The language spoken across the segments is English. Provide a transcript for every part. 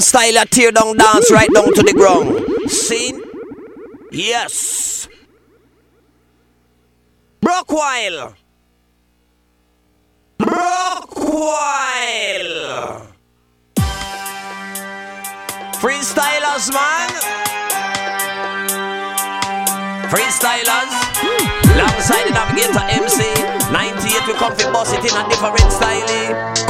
Style a tear down dance right down to the ground. Seen? Yes. Brockwile. Brockwile. Freestylers, man. Freestylers. Alongside the navigator MC. 98 we come for boss it in a different style. Eh?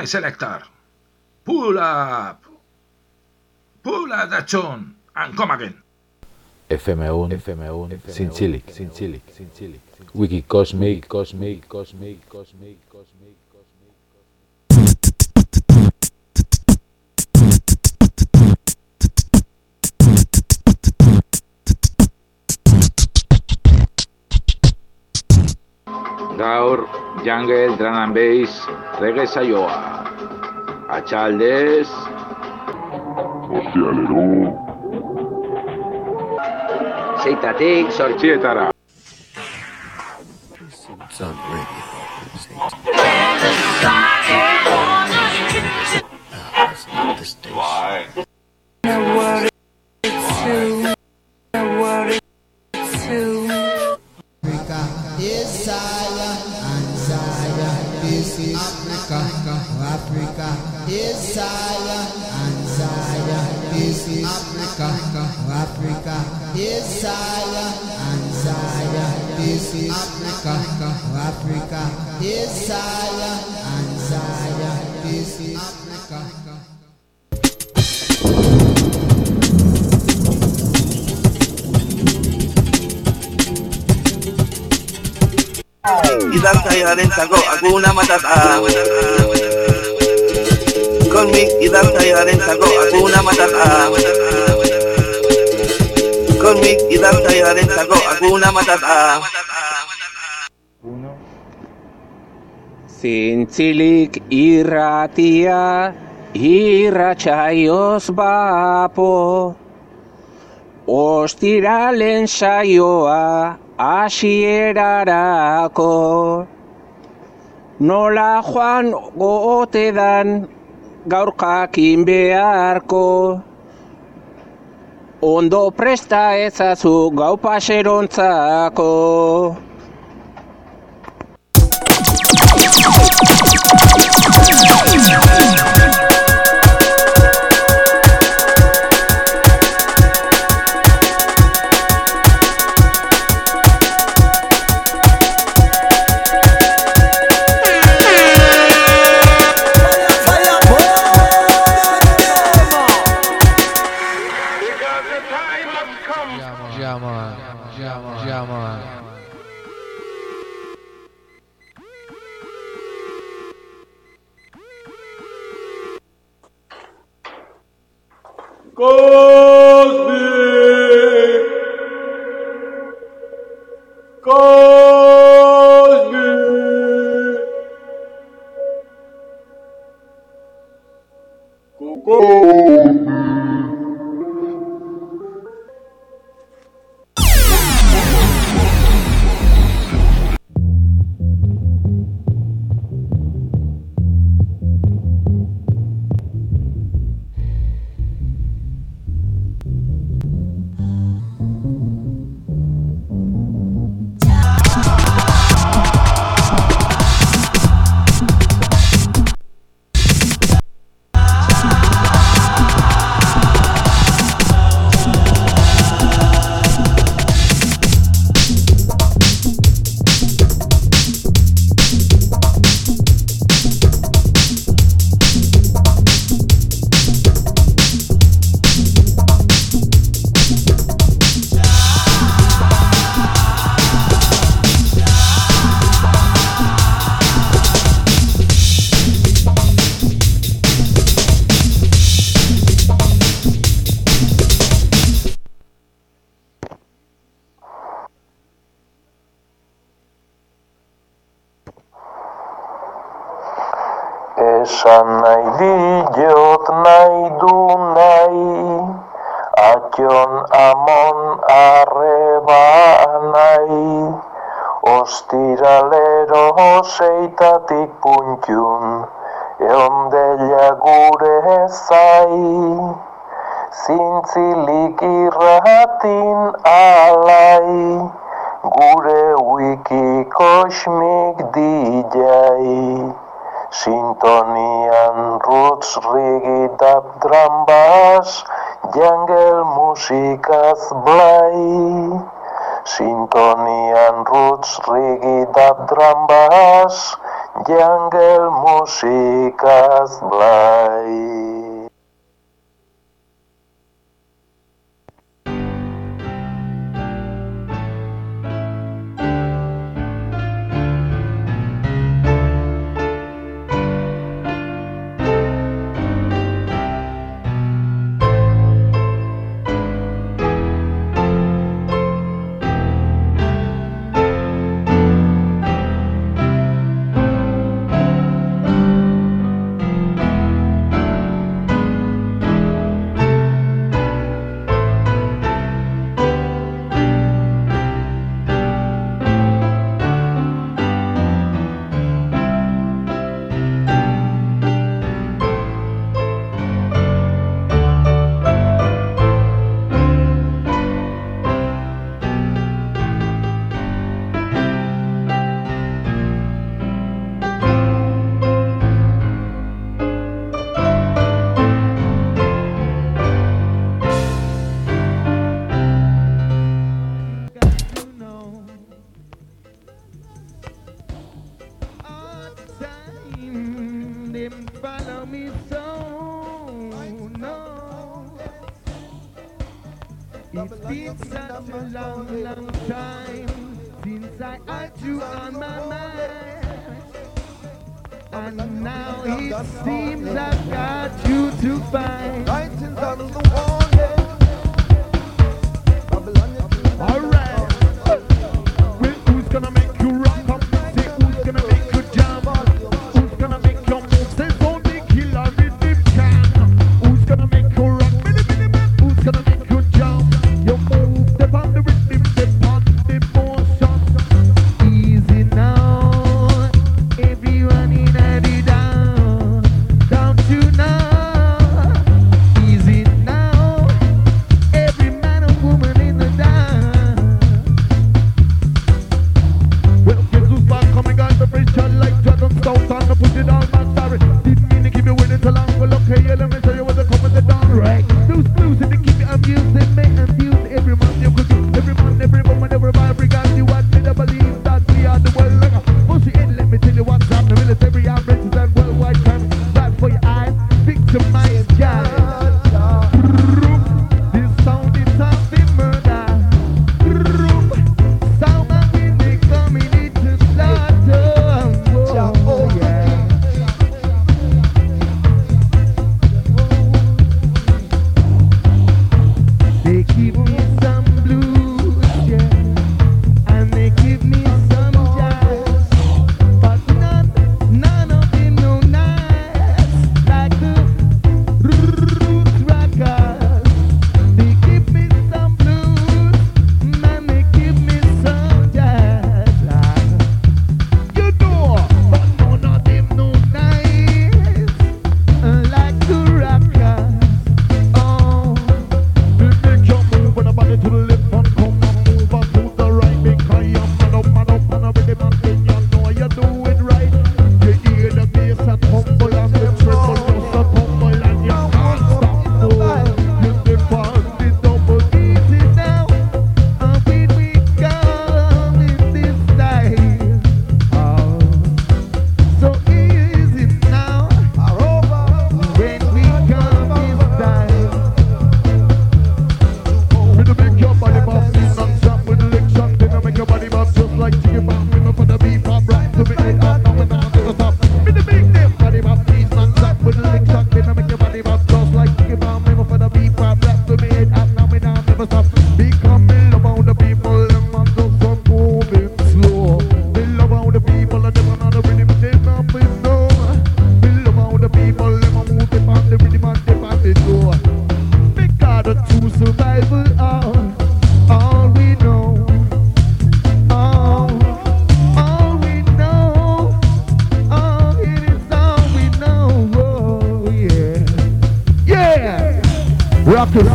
My selector. Pull up. Pull up the tune and come again. FM1, FM1, sin chili, sin sin. Wiki Cosmic, Cosmic, Cosmic, Cosmic, Cosmic. Gaur, Jungle, Drum and Bass, Reggae Saioa. Atxaldez... Ozialero... Zeitatik, sortxietara. Sun Radio. batata Konmi idartaiaren zako akuna matata Konmi idartaiaren zako akuna matata Zintzilik irratia irratsaioz bapo. Ostiralen saioa asierarako. Nola joan gote dan gaurkakin beharko. Ondo presta ezazu gau paserontzako Esan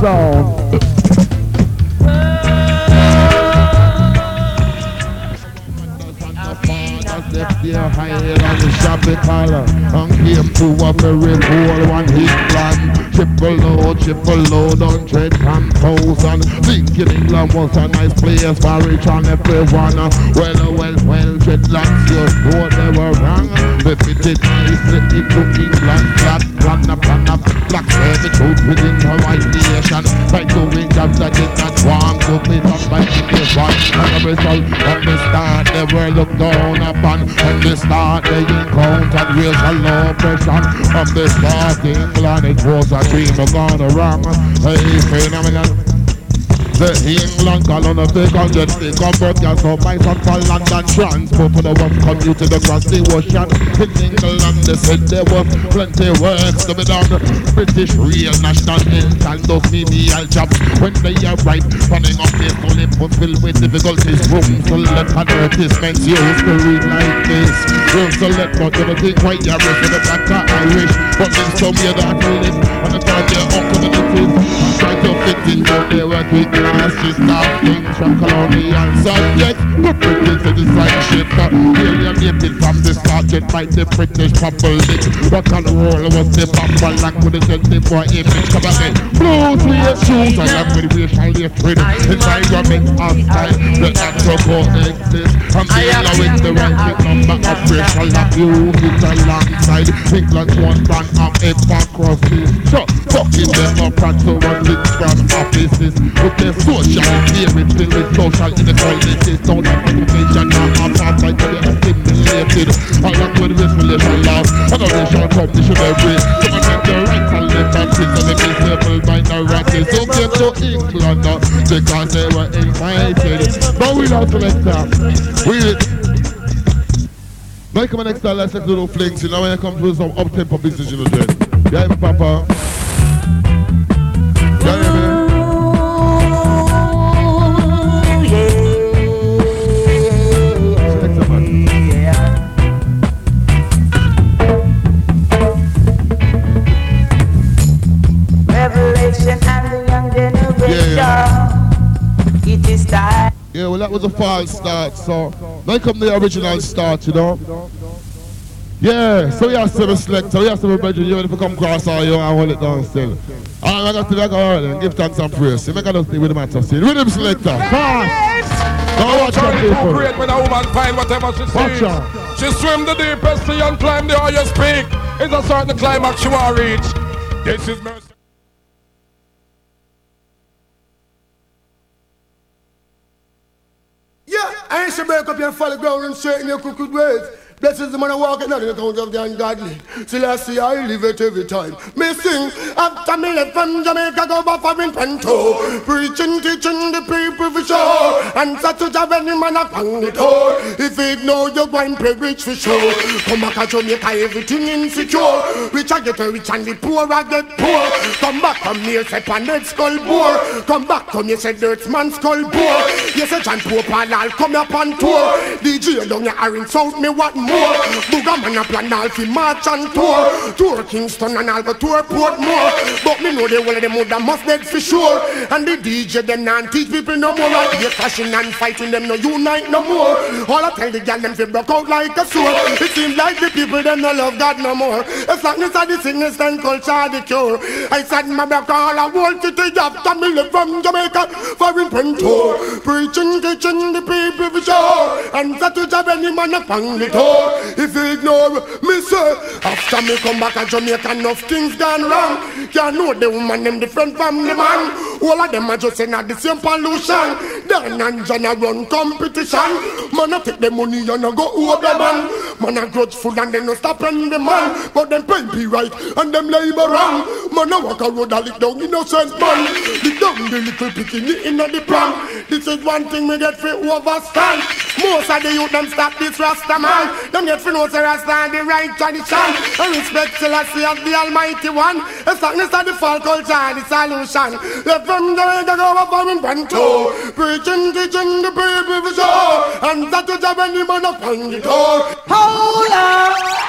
song. left there higher on the shopping collar and came to a very cool one hit plan. Triple load, triple load, hundred and thousand. Thinking England was a nice place for rich and everyone. Well, well, well, dreadlocks, you know they were wrong. They fitted nicely into England, flat, plan up, plan up. Black servitude within the white nation. By doing jobs that did not want to be done by anyone. And the result of the start, they were looked down upon. When they start, they encountered racial oppression. From the start, England, it was a dream gone wrong. Hey, phenomenon. The England colony figure get big on birth gas so by some for London transport to the work commuted across the ocean. In England they said there was plenty works to be done. British Rail National Health and those menial jobs when they arrive running up this only filled with difficulties. Rooms to let advertisements used to read like this. Rooms to let everything quite your rest of the black Irish. But then some you don't live on the third year up to the native. Try to fit in but they work with nasty stuff things from colonial subjects. But British to the side ship alienated from the start yet by the British public. Rock and roll was the bumper like with the 24 image. Come again. Shoes and I'm with racial hatred. Environment hostile. The natural coexist. I'm dealing the right number of racial abuse. Alongside England's one brand of hypocrisy. So, fucking who run it from offices. With their social theory filled with social inequalities. Don't have education, not apartheid, but they're assimilated. All that with relation laws, and racial conditionary. To protect the and of the disabled minorities who came to England uh, because they were invited. But we don't select that. We now come next time, let's take little flings. You know when it comes to some up tempo business, you know, then. Yeah, Papa. That was a false start, so now come the original start, you know. Yeah, so you have to be selector, you have to be better, you if you come cross all you and hold it down still. All I got to do, I go all right, give thanks and praise. You make a thing with the matter, see. Rhythm selector, fast! Now watch out, people. Great when a woman find whatever she Watch sees. out. She swim the deepest sea and climb the highest peak. It's a certain climax she want reach. This is mercy. I ain't say break up your folly ground and straighten your crooked ways. Blessings the man I walk in the account of the ungodly. Still I see I live it every time. Me sing after me left from Jamaica go buffering panto. Preaching, teaching the people for sure. And such a any man upon the door. If you ignore your going pay rich for sure. Come back to Jamaica everything insecure. Rich I get rich and the poor I get poor. Come back come here say planet skull bore. Come back come here say dirt man skull bore. Yes a John Pope and I'll come up on tour. DJ down your iron south me what more. Booga man a plan all fi march and tour. Tour Kingston and I'll go tour Portmore. But me know all of them would must dead for sure. And the DJ them not teach people no more. Like they clashing and fighting them no unite no more. All I tell the gal them fi broke out like a sword. It seems like the people them no love God no more. As long as I the sickness and culture the cure. I said my back all I want to take me live from Jamaica for in Pinto. Preaching, teaching the people for sure. And that to job any man upon the If you ignore me say, after me come back to Jamaica enough things gone wrong. Can't know the woman them different from the man. All of them are just in the same pollution. Dan and John a run competition. Man a take the money and a go over the man. Man a grudgeful and they no stop on the man. But them pay be right and them labor wrong. Man a walk a road a lick down innocent man. Lick down the little bikini in the pram. This is one thing me get fi overstand. Most of the youth them stop this Rasta man. Them get fi know say Rasta and the right tradition. And respect Selassie as the Almighty One. As long as the fall culture and the solution. Left from the way go over in Banto. Preaching, teaching the people for sure. And that is a any man upon the door. Hold up!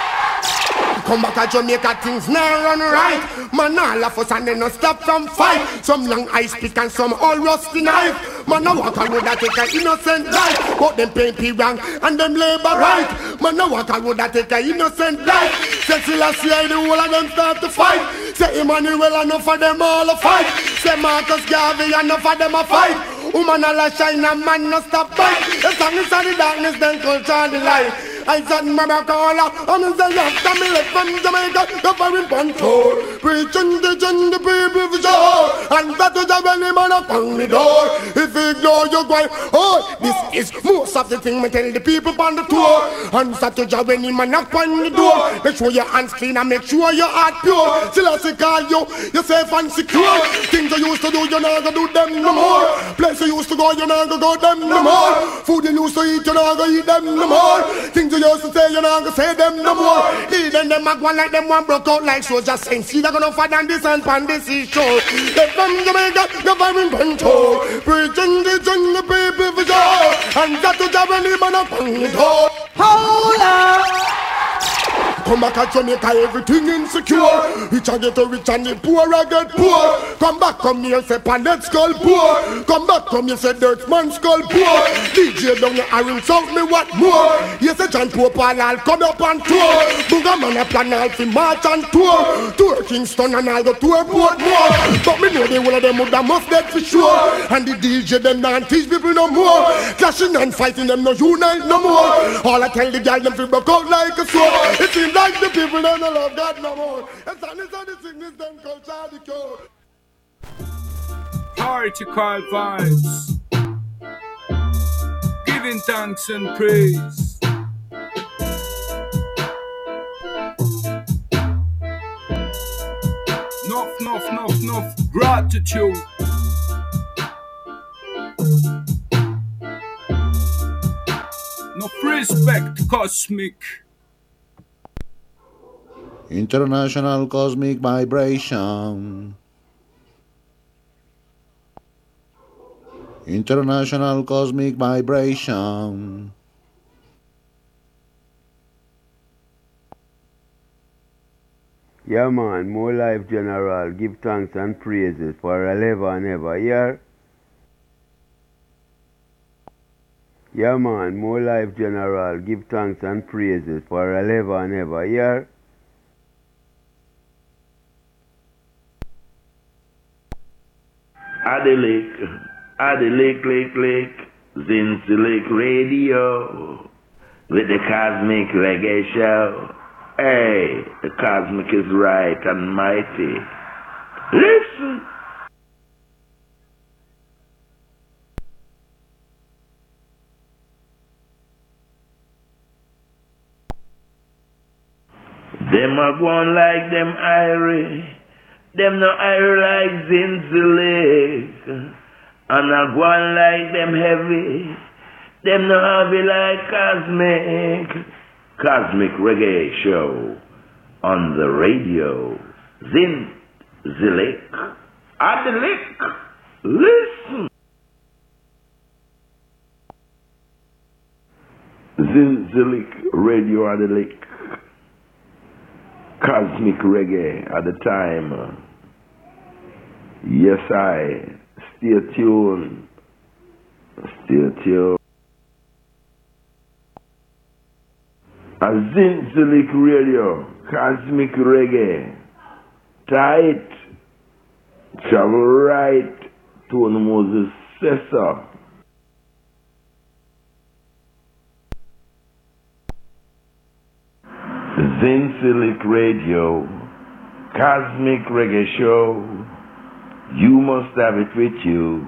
Come back to Jamaica, things now run right. Man, all of us and they no stop from fight. Some long ice pick and some old rusty knife. Man, I walk a road that take a innocent life. But them pay pay wrong and them labor right. Man, I walk a road that take a innocent life. Say Selassie, the whole of them start to fight. Say Emmanuel, enough of them all a fight. Say Marcus Garvey, enough of them a fight. Woman all a shine and man no stop fight. As long as the darkness, then culture the light. I said my back all up And I say after me left from Jamaica The very panto Preaching, teaching the people for sure. And that is a any man upon the door. If you ignore your going Oh, this is most of the thing Me tell the people on the tour. And is a any man upon the door. Make sure your hands clean and make sure your heart pure. Till I say call you You safe and secure. Things you used to do you're not gonna do them no more. Place you used to go you're not gonna go them no more. Food you used to eat you're not gonna eat them no more. Things you used to say, you not gonna say them no more. Even them a go like them one broke out like soldier saints. See, they gonna fight on this and pan this seashore. They from Jamaica, the very control. Preaching, the people for sure. And that to any man up on the door. Hold up! Come back at Jamaica, everything insecure. Rich I get rich and the poor I get poor. Come back, come here, say planet skull poor. Come back, come here, say dirt man skull poor. DJ down your iron south me what more? Yes, a John Pope and I'll come up and tour. Booga man a plan I'll fi march and tour. Tour Kingston and I'll go tour Portmore. But me know the whole of them would have must dead for sure. And the DJ them not teach people no more. Clashing and fighting them no unite no more. All I tell the girl them fi broke out like a sword. It seems like the people don't love God no more. And son is the sickness them culture the cure. particle vibes. Giving thanks and praise. Nuff, nuff, nuff, nuff, gratitude. Nuff respect, cosmic. International Cosmic Vibration. International Cosmic Vibration. Yeah, man, more life general. Give thanks and praises for ever and ever. Yeah? Yeah, man, more life general. Give thanks and praises for ever and ever. Yeah? Addy Lake, Addy Lake, Lake, Lake, Zinzi Radio, with the Cosmic Reggae Show. Hey, the Cosmic is right and mighty. Listen. Them a going like them Irie. Them no Irie like Zinzi Lake. And a going like them heavy. Them no heavy like Cosmic. Cosmic Reggae Show on the radio. Zin Zilik. Adelik. Listen. Zintzilik Radio Adelik. Cosmic Reggae at the time. Yes, I. Stay tuned. Stay tuned. A Zintzilik Radio, Cosmic Reggae, tight, travel right to the Moses Sessa. Zintzilik Radio, Cosmic Reggae Show, you must have it with you,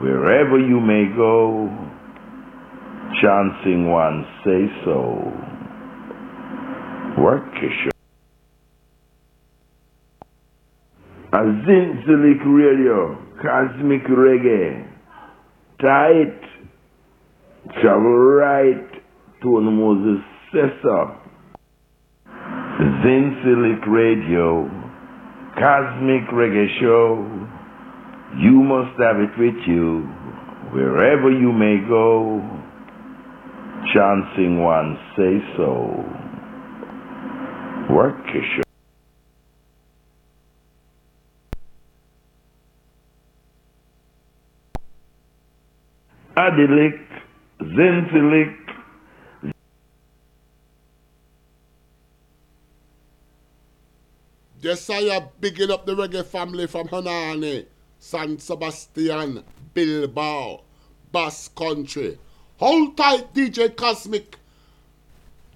wherever you may go, chancing one say so. Workisha. A Zintzilik Radio, Cosmic Reggae, tight, travel right to the Moses Sessa. Zintzilik Radio, Cosmic Reggae Show, you must have it with you, wherever you may go, chancing one say so. Work Workisha. Adilik, Zintzilik, Josiah bigging up the reggae family from Hernani, San Sebastian, Bilbao, Basque Country. Hold tight, DJ Cosmic.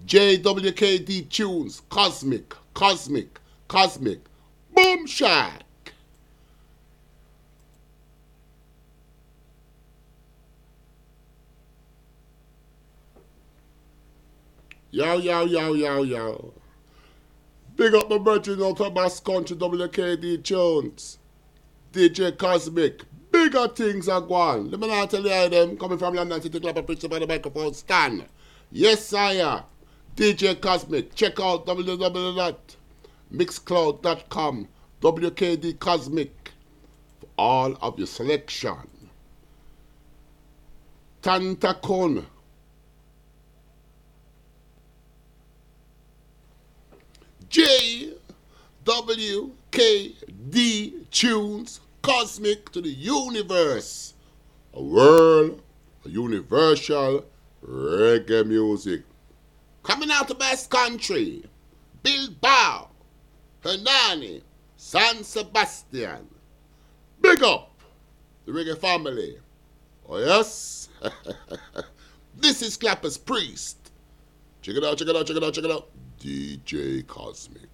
JWKD Tunes, Cosmic, Cosmic, Cosmic. Boom Shack. Yo, yo, yo, yo, yo. Big up my brethren out of Basque Country, WKD Jones, DJ Cosmic. Bigger things are going. Let me not tell you them coming from London City Club, preaching by the microphone stand. Yes, sire. DJ Cosmic. Check out www.mixcloud.com. WKD Cosmic. For all of your selection. Tantacon. J W K D tunes cosmic to the universe. A world, a universal reggae music. Coming out of Basque Country, Bilbao, Hernani, San Sebastian. Big up the reggae family. Oh, yes? this is Clapper's Priest. Check it out, check it out, check it out, check it out. DJ Cosmic.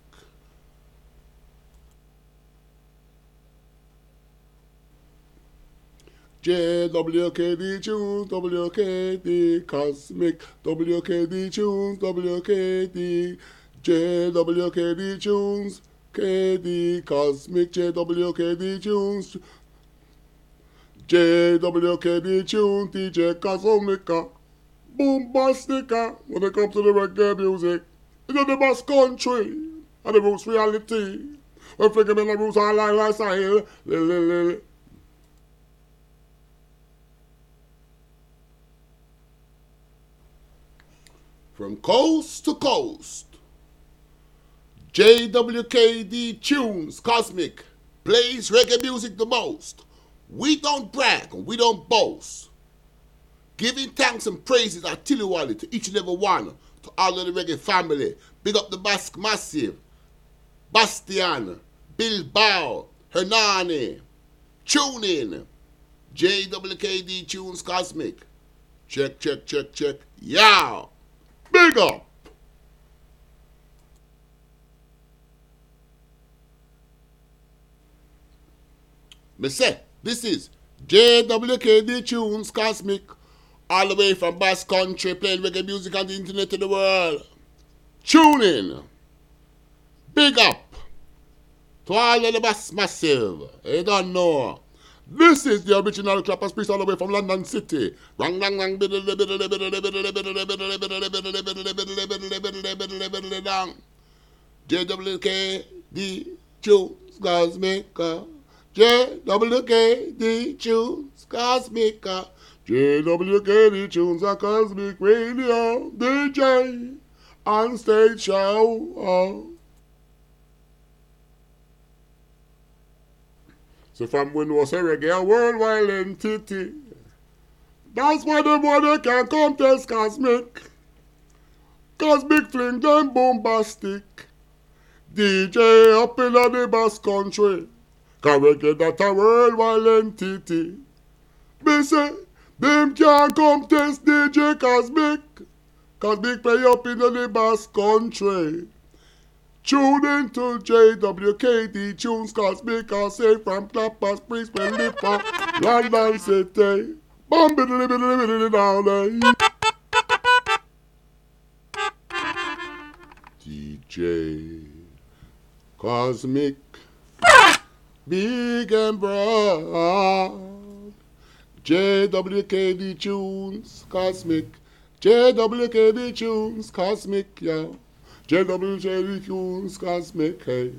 JWKD tunes, WKD cosmic, WKD tunes, WKD, JWKD tunes, KD cosmic, JWKD tunes, JWKD tunes, DJ Cosmica, Boombastica, when it comes to the reggae music, it's in the best country, and the roots reality. When flicking in the roots all like lifestyle, li- li- li- From coast to coast, JWKD tunes, Cosmic, plays reggae music the most. We don't brag and we don't boast. Giving thanks and praises are Tiliwali to each and every one, to all of the reggae family. Big up the Basque Massive, Bastian, Bilbao, Hernani, Tune in, JWKD Tunes Cosmic. Check, check, check, check. Yeah. Big. Me say, this is JWKD Tunes Cosmic, all the way from Basque Country, playing reggae music on the internet to the world. Tune in. Big up to all of the Basque Massive. You don't know. This is the original Clappers Priest all the way from London City. Rang, rang, rang. JWKD the Choose Maker. JWK, Choose Maker. JWK, Tunes a Cosmic Radio. DJ on stage show. Oh. So from when was a reggae a worldwide entity. That's why the boy can contest cosmic. Cosmic fling them bombastic. DJ up in the Basque country. Can reggae that a worldwide entity. Me say, them can come test DJ Cosmic. Cosmic play up in the Basque country. Tune in to JWKD Tunes Cosmic I say from Clappers Priest when Lipper London City. Bum biddly biddly biddly down there DJ Cosmic Big and broad. JWKD Tunes Cosmic. JWKD Tunes Cosmic yeah JWKD Tunes Cosmic, hey.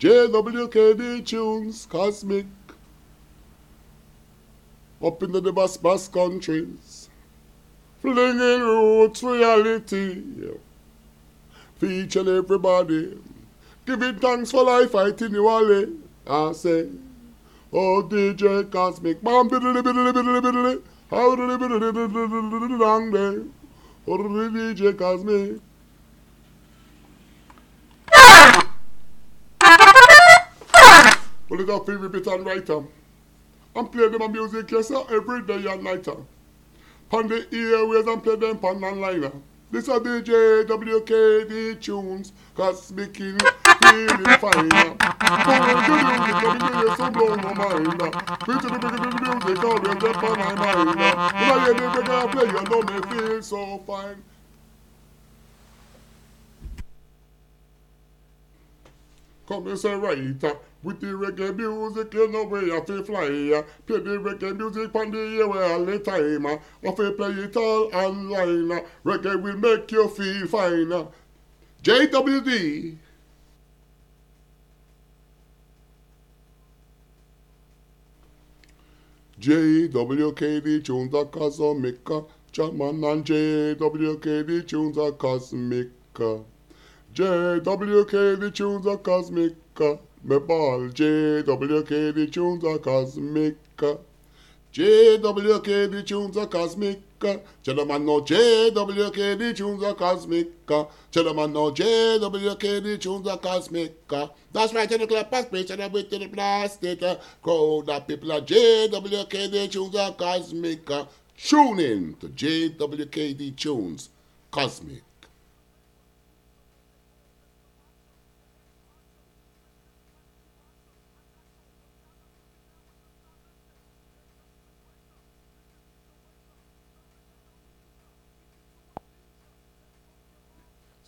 JWKD Tunes Cosmic. Up into the Basque Basque countries. Flinging roots reality. Featuring everybody. Giving thanks for life, you all. I say. Oh, DJ Cosmic. Bam, biddly, biddly, biddly, biddly. How diddly, biddly, biddly, biddly, biddly, dang day. Oh, DJ Cosmic. Well, it's a favorite bit and writer. I'm playing them a music, yes, sir, every day and night. On the airways, I'm playing them on online. This are DJ WKD tunes, cosmic feeling fine. Going to the music, let me hear some blow my mind. Feature the bigger the music, always up on my mind. When I hear the bigger play, you know me feel so fine. Come and say right, uh, with the reggae music, you know where you feel fly. Play the reggae music on the air all the time. I feel play it all online. Reggae will make you feel fine. JWD. JWKD tunes are cosmic. German and JWKD tunes are cosmic. JWKD tunes are cosmic. Me ball JWKD tunes are cosmic. JWKD tunes are cosmic. Gentlemen know JWKD tunes are cosmic. Gentlemen know JWKD tunes are cosmic. That's right, in the club pass pitch and with the plastic crowd of people are JWKD tunes are cosmic. Tune in to JWKD tunes cosmic.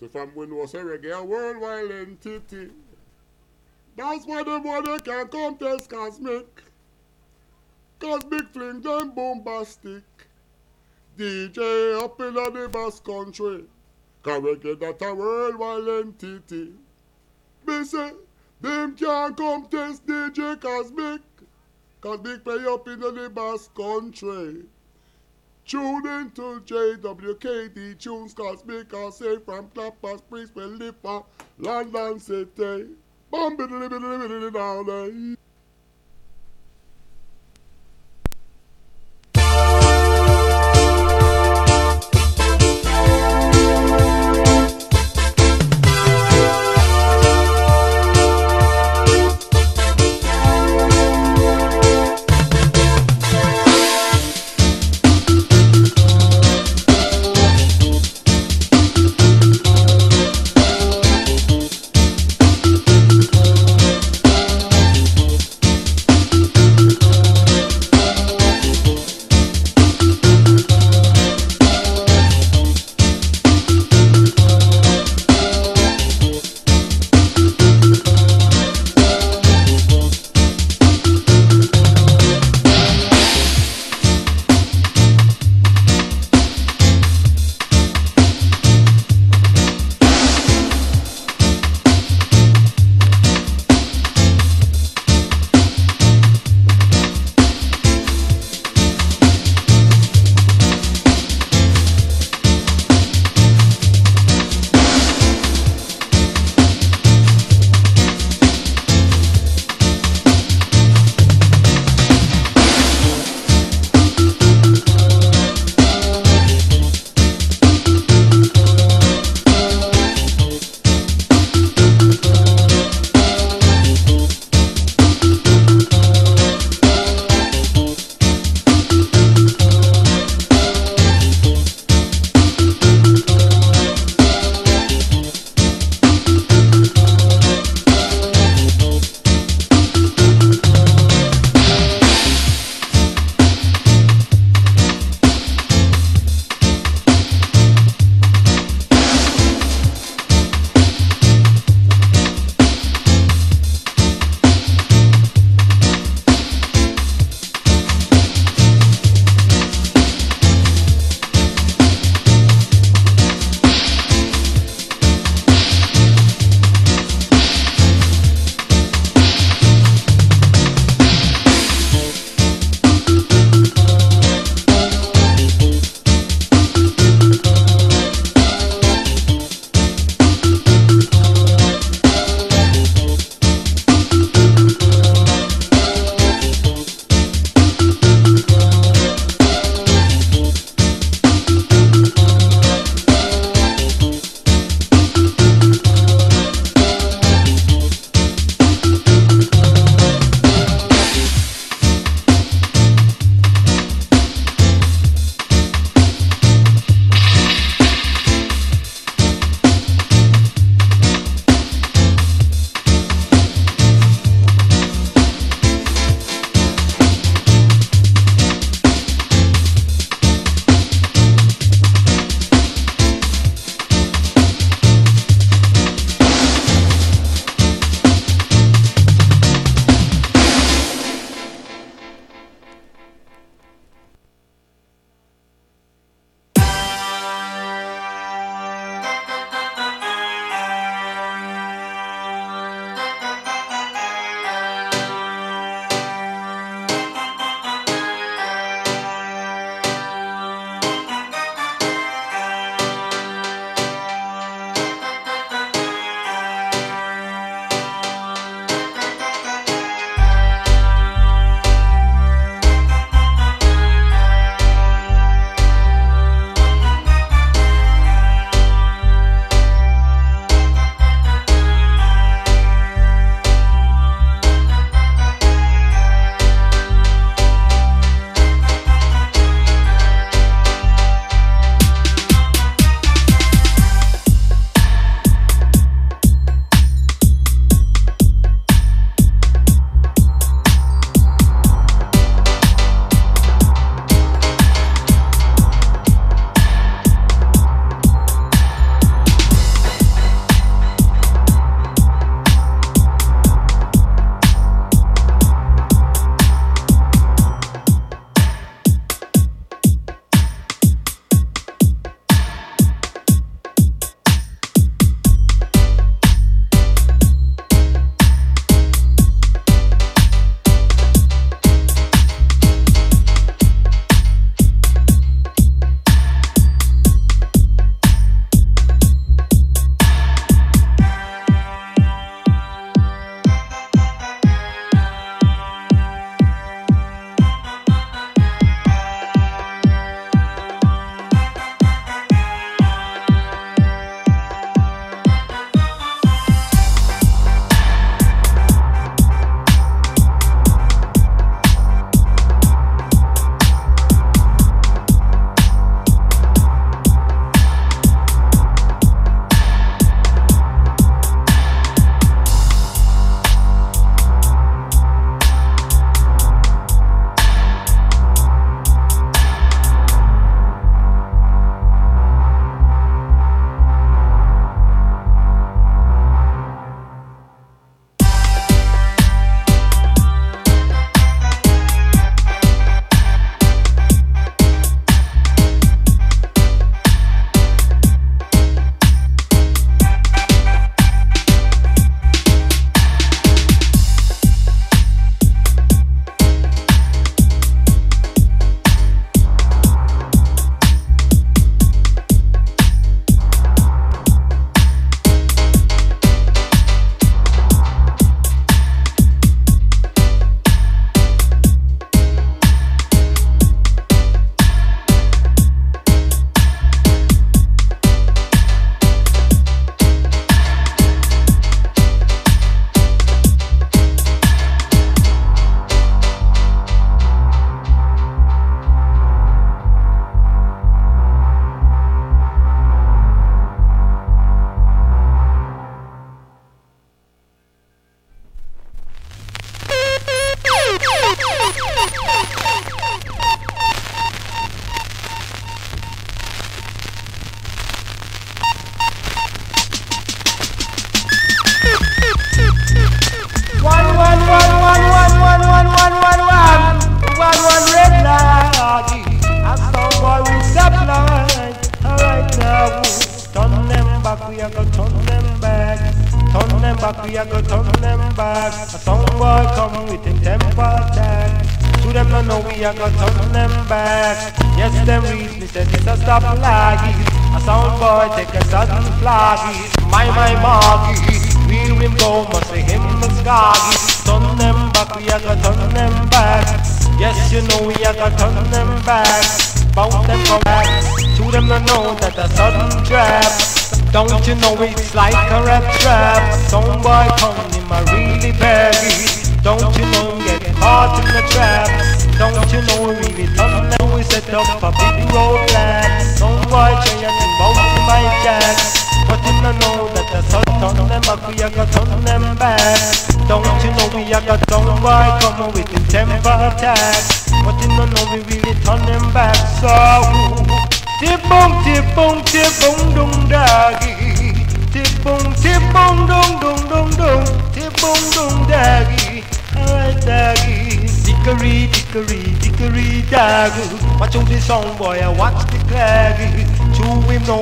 So from we know say reggae a worldwide entity. That's why them boy they can contest Kosmik. Kosmik fling them bombastic. DJ up in the bass country. Cause reggae that a worldwide entity. Me say, them can't come test DJ Kosmik. Kosmik play up in the bass country. Tune into JWKD Tunes cause Kosmik I say from Clappers, Priestwell, Lipper, London City. Bum down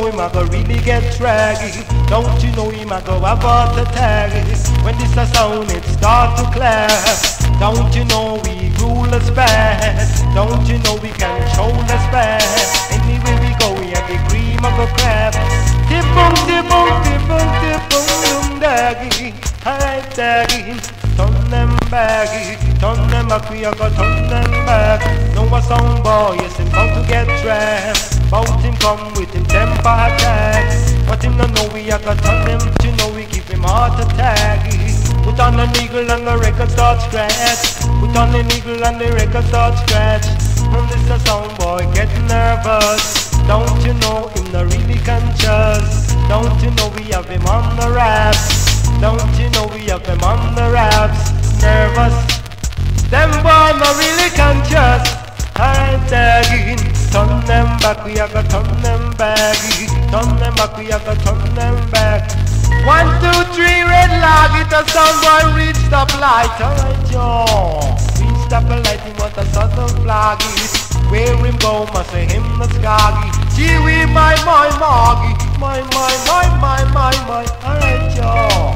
him, I go really get draggy. Don't you know him, I go about the taggy. When this a sound, it start to clap. Don't you know we rule us bad? Don't you know we control us bad? Anywhere we go, we have the cream of a crab. Tip boom, tip boom, tip boom, tip boom, daggy. Alright, daggy. Turn them baggy, turn them back, we are gonna turn them back. No a sound boy, yes, him bound to get trapped. Bout him come with him temper. But him no know we are gonna turn him, you know we give him heart attack. Put on an eagle and the record start scratch. Put on an eagle and the record start scratch. And this a sound boy get nervous. Don't you know him not really conscious? Don't you know we have him on the raps? Don't you know we have them on the raps? Nervous. Them boy not really conscious. I'm tagging. Turn them back, we have to turn them back. Turn them back, we have to turn them back. One, two, three, red light. It a boy reach stop light. Alright, yo. Reach stop light, he want a southern flag. Where him go, must say him a scaggy. Gee wee, my, my, moggy. My, my, my, my, my, my. Alright, yo.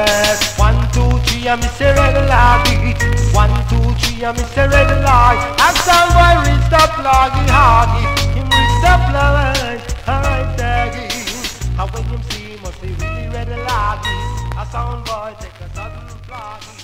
Of. One, two, three, I'm Mr. Red Laggy. One, two, three, I'm Mr. Red Lag. And some boy reach the pluggy hoggy. Him reach the plug. Alright, daggy. How when him see, him, must be really red laggy. A sound boy take a sudden floggy.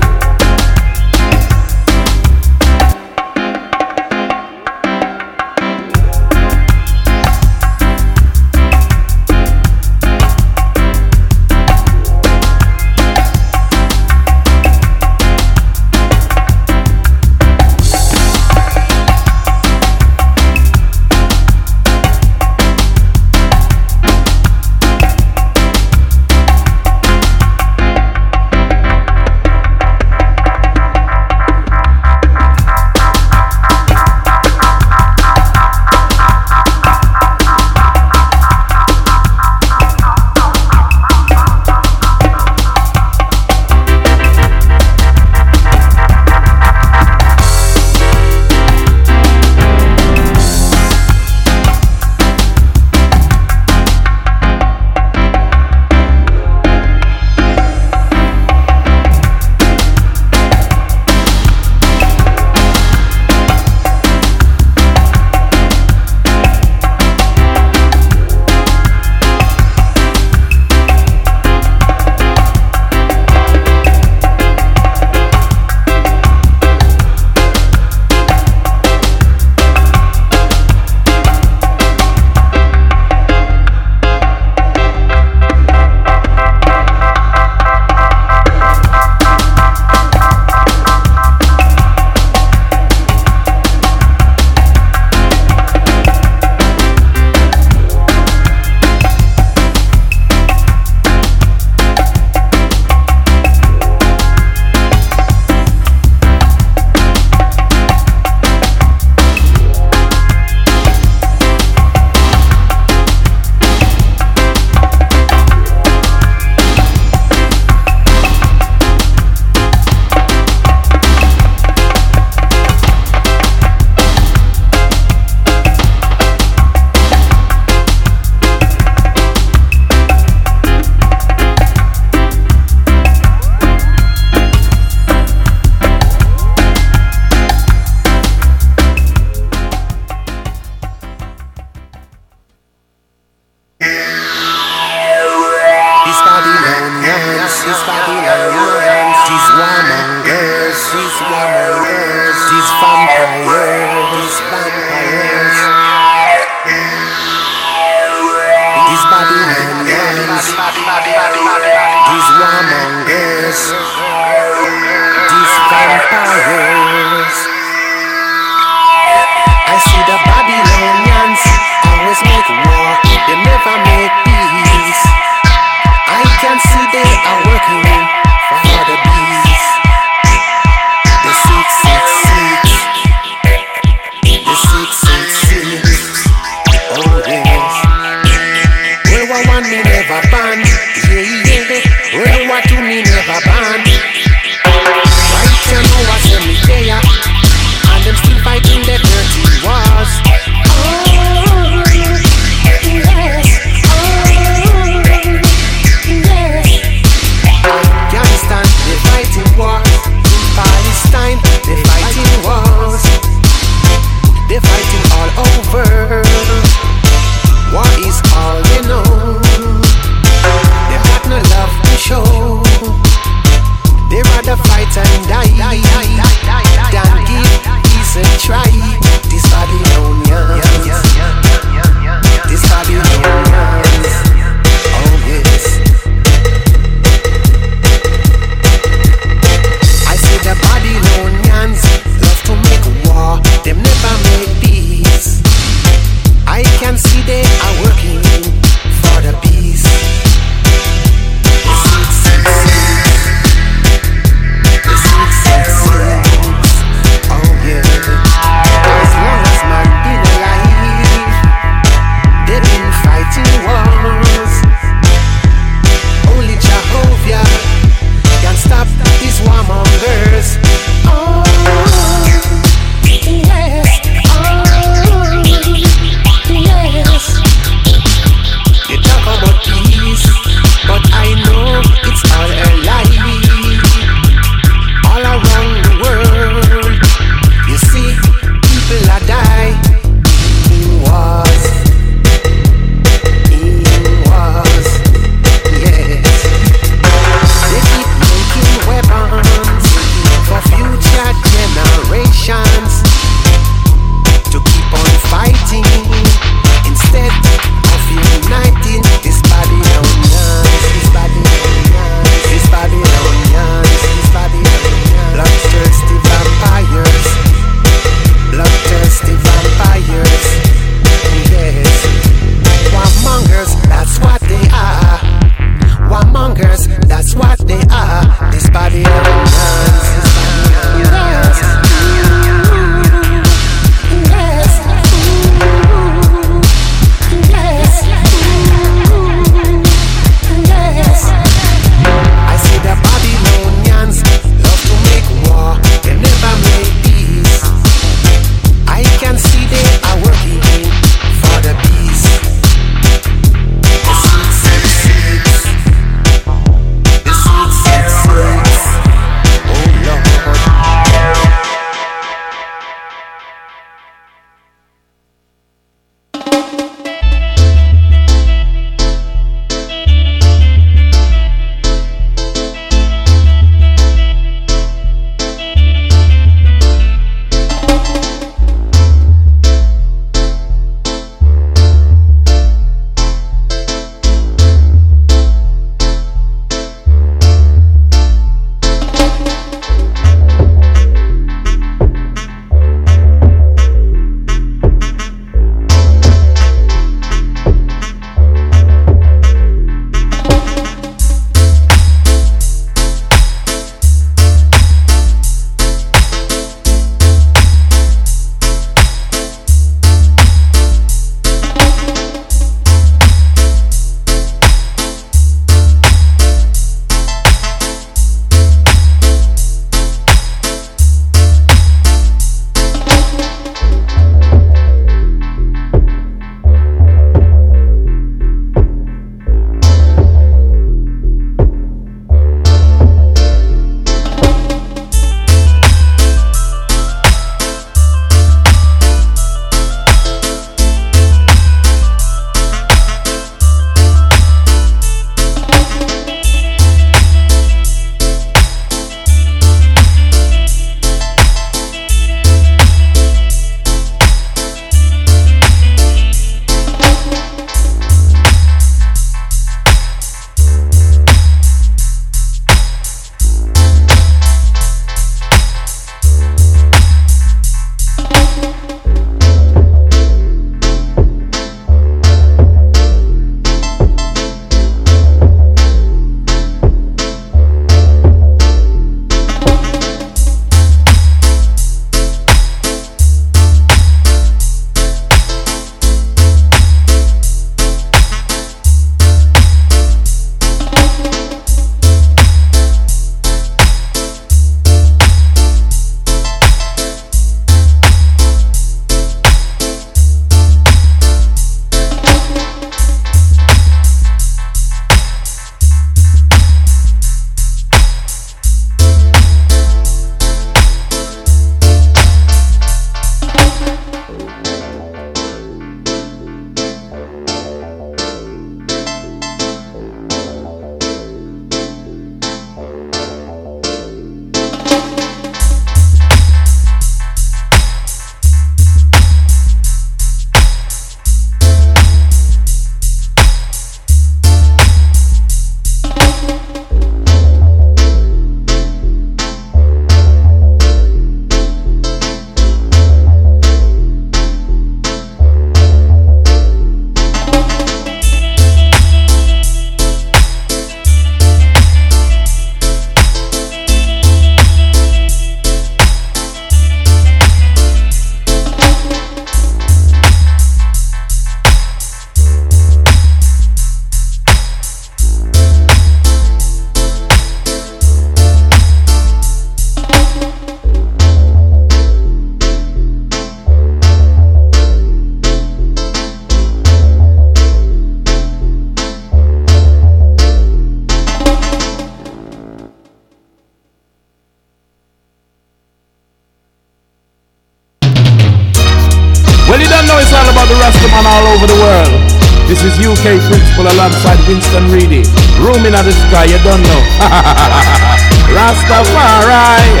Rooming at the sky, you don't know. Rastafari.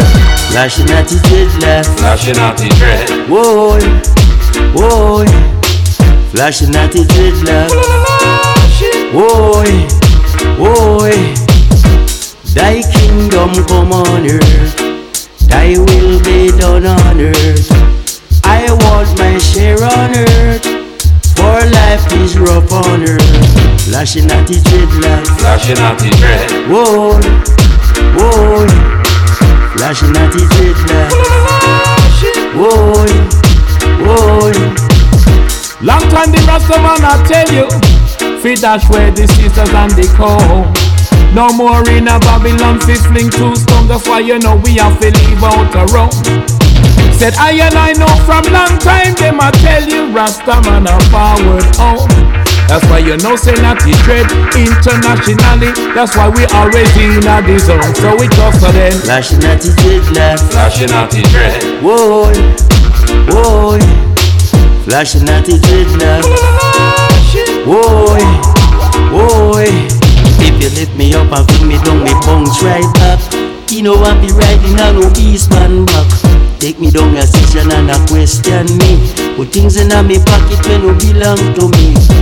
Flashing at his dreadlocks. Flashing out the dread. Whoa, whoa. Flashing at his dreadlocks. Whoa, whoa. Thy kingdom come on earth. Thy will be done on earth. I want my share on earth. For life is rough on earth. Flashing at his dreadlocks. Flashing out the dread. Whoa, whoa. Flashing at his dreadlocks. Whoa, whoa. Long time the Rastaman I tell you Fi dash where the sisters and the cow No more in a Babylon fi fling two stone That's why you know we have to leave out a room Said I and I know from long time Them I tell you Rastaman a forward home That's why you know say not the dread internationally That's why we always in a the zone So we just for them Flashing at his dreadlocks. Flashing out the dread. Whoa, whoa. Flashing at his dreadlocks. Whoa, whoa. If you lift me up and fling me down, me bounce right up. You know I be riding on no Eastman back. Take me down a session and a question me. Put things in a me pocket when no belong to me.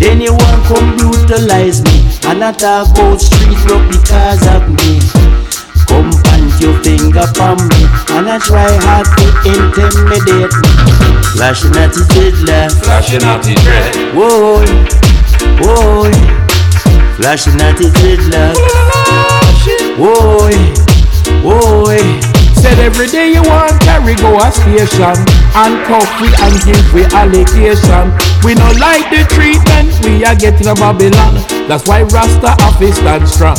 Then you want come brutalize me and I talk about street rock because of me. Come plant your finger from me and I try hard to intimidate me. Flashing at his dreadlocks. Flashing out the dread. Whoa, whoa. Flashing at his dreadlocks. Whoa, whoa. Said every day you want carry go a station. And coffee and give we allocation We no like the treatment we are getting a Babylon. That's why Rasta office stand strong.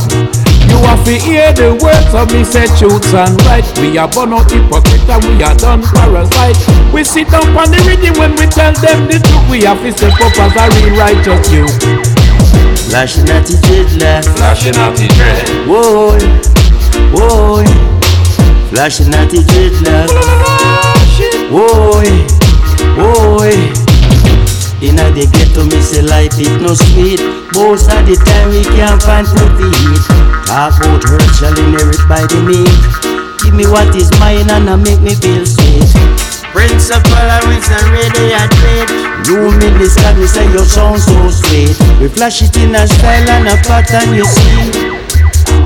You have to hear the words of me say truths and right We are born out hypocrite and we are done parasite. We sit up on the rhythm when we tell them the truth. We have to step up as a real righteous youth Flashing at his dreadlocks. Flashing out the dread. Whoa, whoa. Flashing at his dreadlocks. Whoa, whoa. Inna the ghetto, me say life it no sweet. Most of the time we can't find food to eat. Talk about hurt shall inherit by the meek. Give me what is mine and I make me feel sweet. Prince of tolerance and ready at trade. You make this sky, me say your sound so sweet. We flash it in a style and a pattern you see.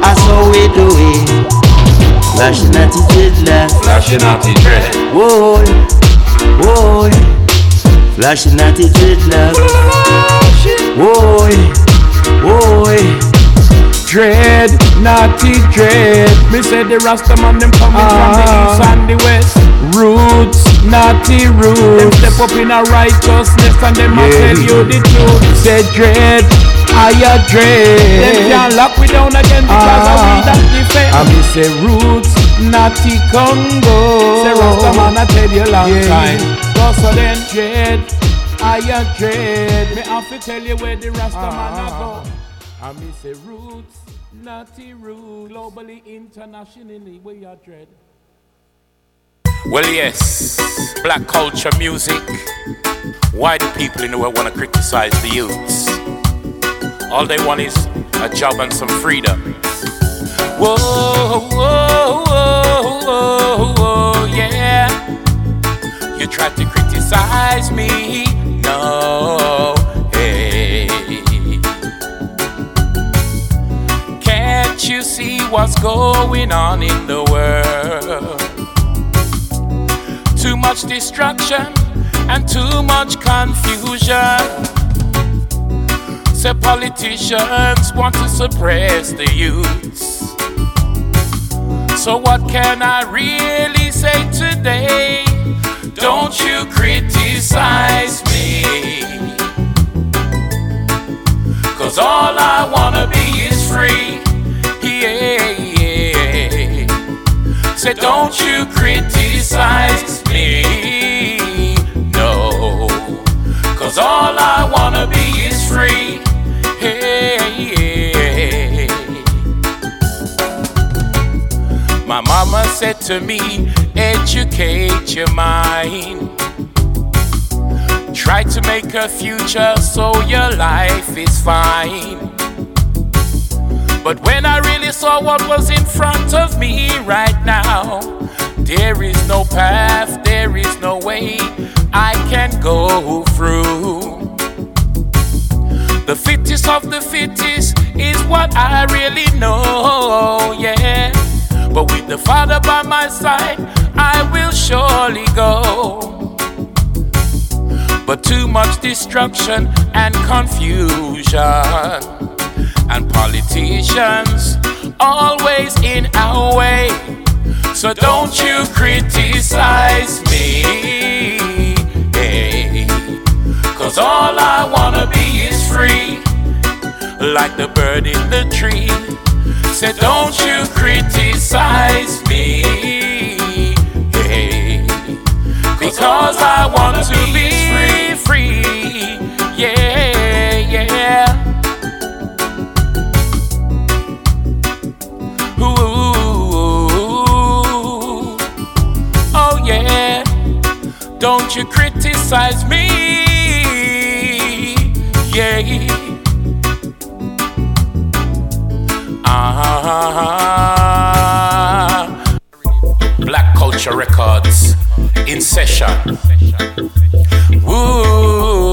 That's how we do it. Flashing at the dreadlocks. Flashing out the dread. Whoa, whoa. Flashing at the dreadlocks. Whoa, whoa. Dread, naughty dread. Me say the Rasta man them coming from the ah. east and the west. Roots, naughty roots. Them step up in a righteousness and them a Yeah. tell you the truth. Say dread, I a dread. Them can't lock we down again because of we that ah. defend. I me say roots, naughty Congo. Say Rasta man I tell you long Yeah. time. Go so then dread, I a dread. Me have to tell you where the Rasta man a ah. go. I me say roots, naughty roots. Globally, internationally, we are dread. Well, yes, black culture music. Why do people in the world want to criticize the youths? All they want is a job and some freedom. Whoa, whoa, whoa, whoa, whoa, yeah. You tried to criticize me, no, hey. Can't you see what's going on in the world? Too much destruction and too much confusion. Say politicians want to suppress the youths. So, what can I really say today? Don't you criticize me. Cause all I wanna be is free. Yeah, yeah. Say, don't you criticize me. No. Cause all I wanna be is free. My mama said to me, educate your mind. Try to make a future so your life is fine. But when I really saw what was in front of me right now, there is no path, there is no way I can go through. The fittest of the fittest is what I really know, yeah. But with the Father by my side, I will surely go. But too much destruction and confusion, and politicians always in our way. So don't you criticize me. Hey. Cause all I wanna be is free, like the bird in the tree. Said, don't you criticize me. Because I want to be free, free. Yeah, yeah. Ooh, oh yeah. Don't you criticize me. Yeah. Black Culture Records in session. Woo.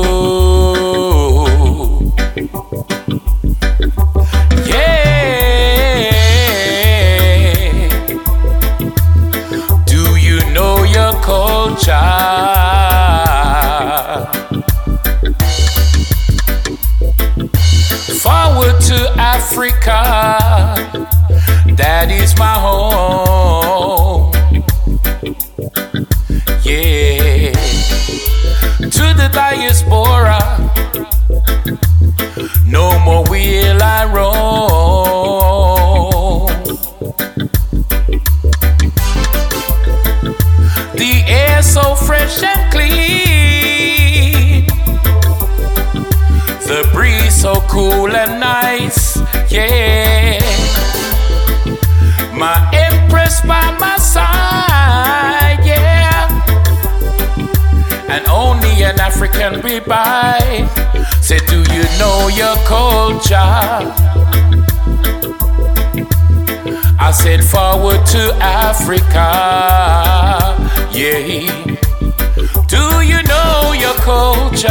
Forward to Africa, that is my home. Yeah, to the diaspora, no more will I roam. The air so fresh and clean. Cool and nice, yeah. My empress by my side, yeah. And only an African be by. Say, do you know your culture? I said, forward to Africa, yeah. Do you know your culture?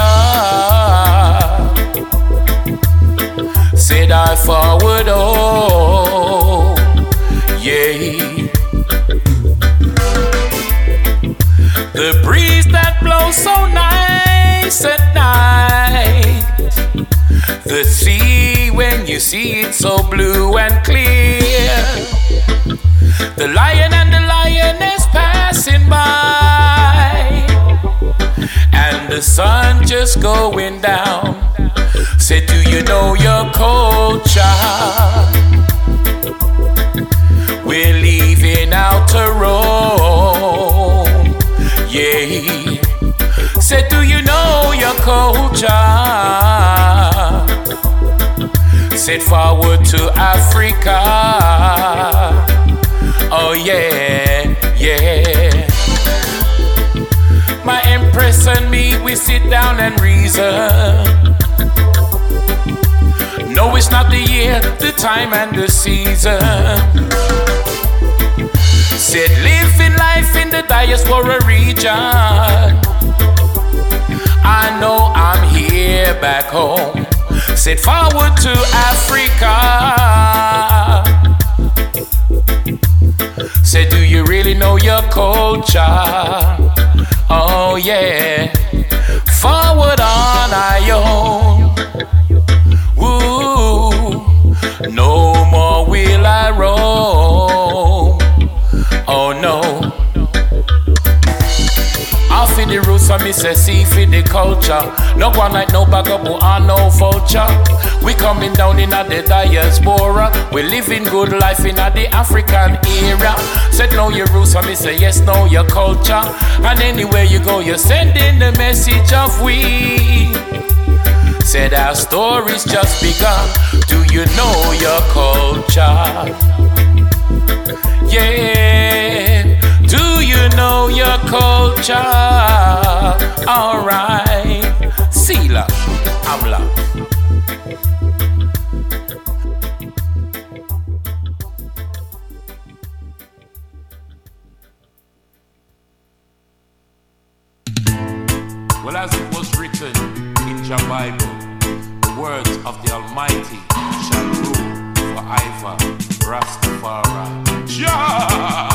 Said I forward, oh, yeah. The breeze that blows so nice at night. The sea when you see it so blue and clear. The lion and the lioness passing by. And the sun just going down. Say, do you know your culture? We're leaving out to Rome. Yeah. Say, do you know your culture? Said forward to Africa. Oh yeah, yeah. My empress and me, we sit down and reason. No, it's not the year, the time, and the season. Said living life in the diaspora region. I know I'm here back home. Said forward to Africa. Said, do you really know your culture? Oh yeah. Forward on I own. No more will I roam. Oh no. Off in the roots of me say see for the culture. No one like no bugaboo or no vulture. We coming down in a the diaspora. We living good life in a the African era. Said no your roots and me say yes, know your culture. And anywhere you go, you're sending the message of we. Said our story's just begun. Do you know your culture? Yeah. Do you know your culture? Alright. Sila, Amla. Well, as it was written in your Bible, the words of the Almighty shall rule forever. Rastafari. Yeah!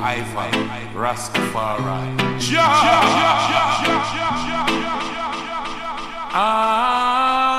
Iva, Rastafari. Ja! Ja! Ja! Ja! Ja! Ja! Ja! Ja!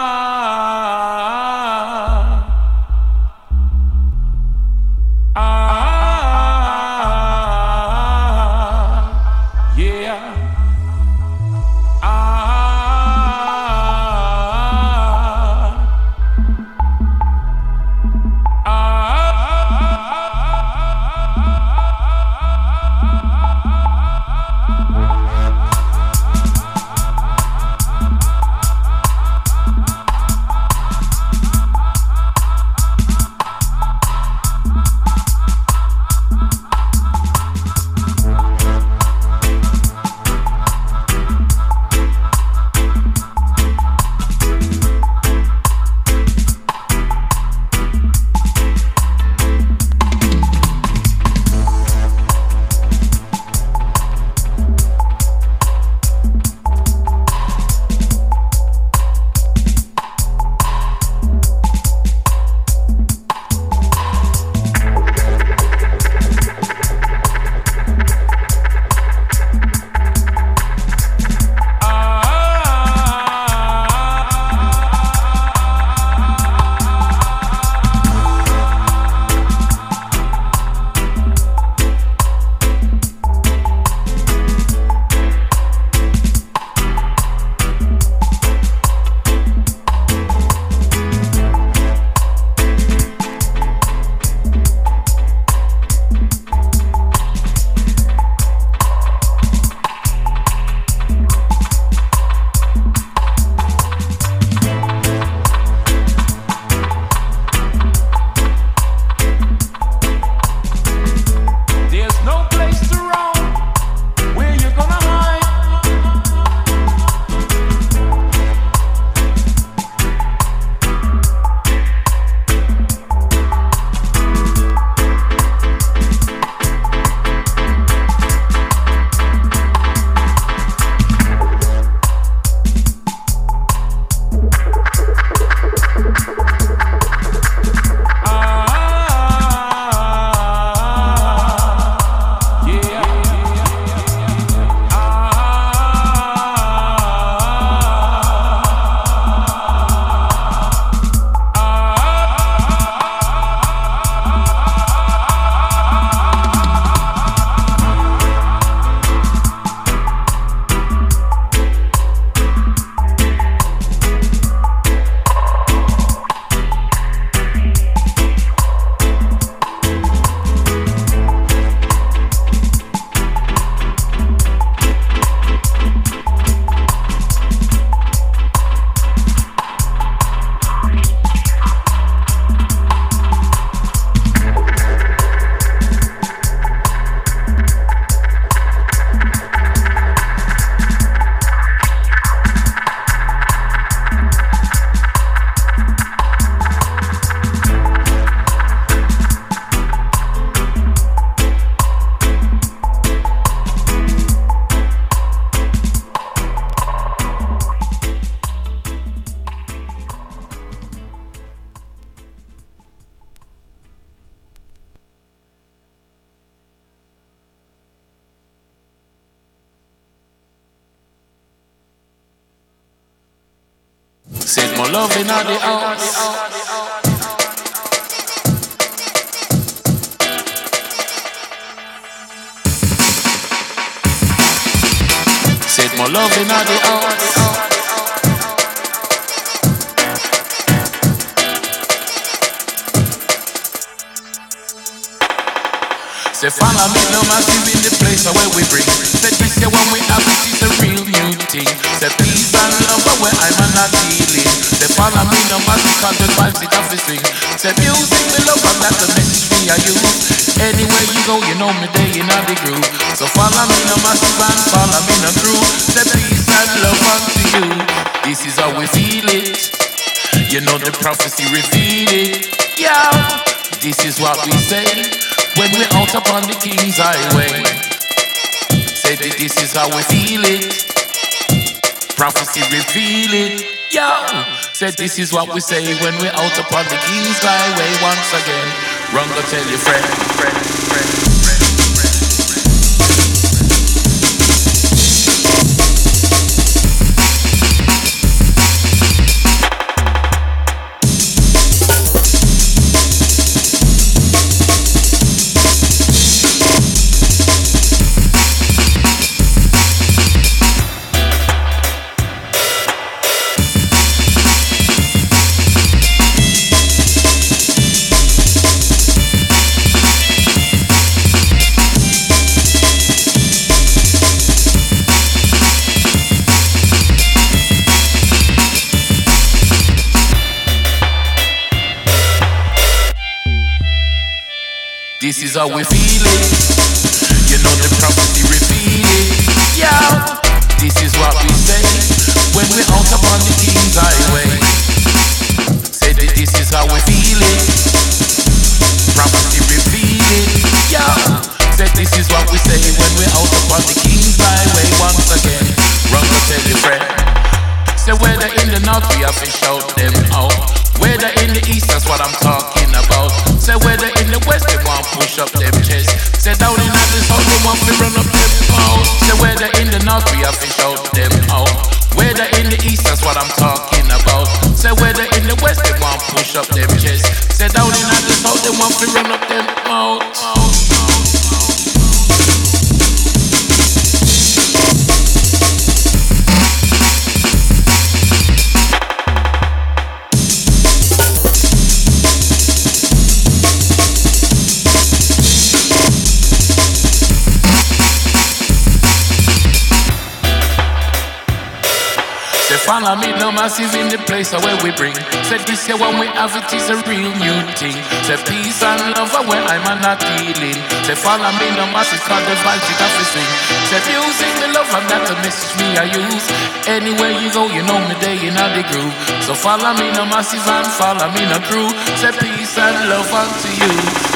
Said more love in the house. Said more love in the house. Say follow me no massive in the place where we bring. Say this year when we have it is a real new. Say peace and love where I'm not healing. Follow me no cause the vibes it have to swing. Say music me love and that's the message me I use. Anywhere you go you know me day in the groove. So follow me no massive and follow me no crew. Say peace and love unto you. This is how we feel it. You know the prophecy reveal it. Yeah, this is what we say when we're out upon the King's Highway. Say that this is how we feel it. Prophecy reveal it. Yo, said this is what we say when we're out upon the King's Highway once again. Run go tell your friend, friend, friend. Is how massive in the place where we bring. Say this year when we have it is a real new thing. Say peace and love are where I'm not dealing. Say follow me no massive cause the vibes it have to swing. Say music me love and that's the message me I use. Anywhere you go you know me day in the groove. So follow me no massive and follow me no crew. Say peace and love unto you.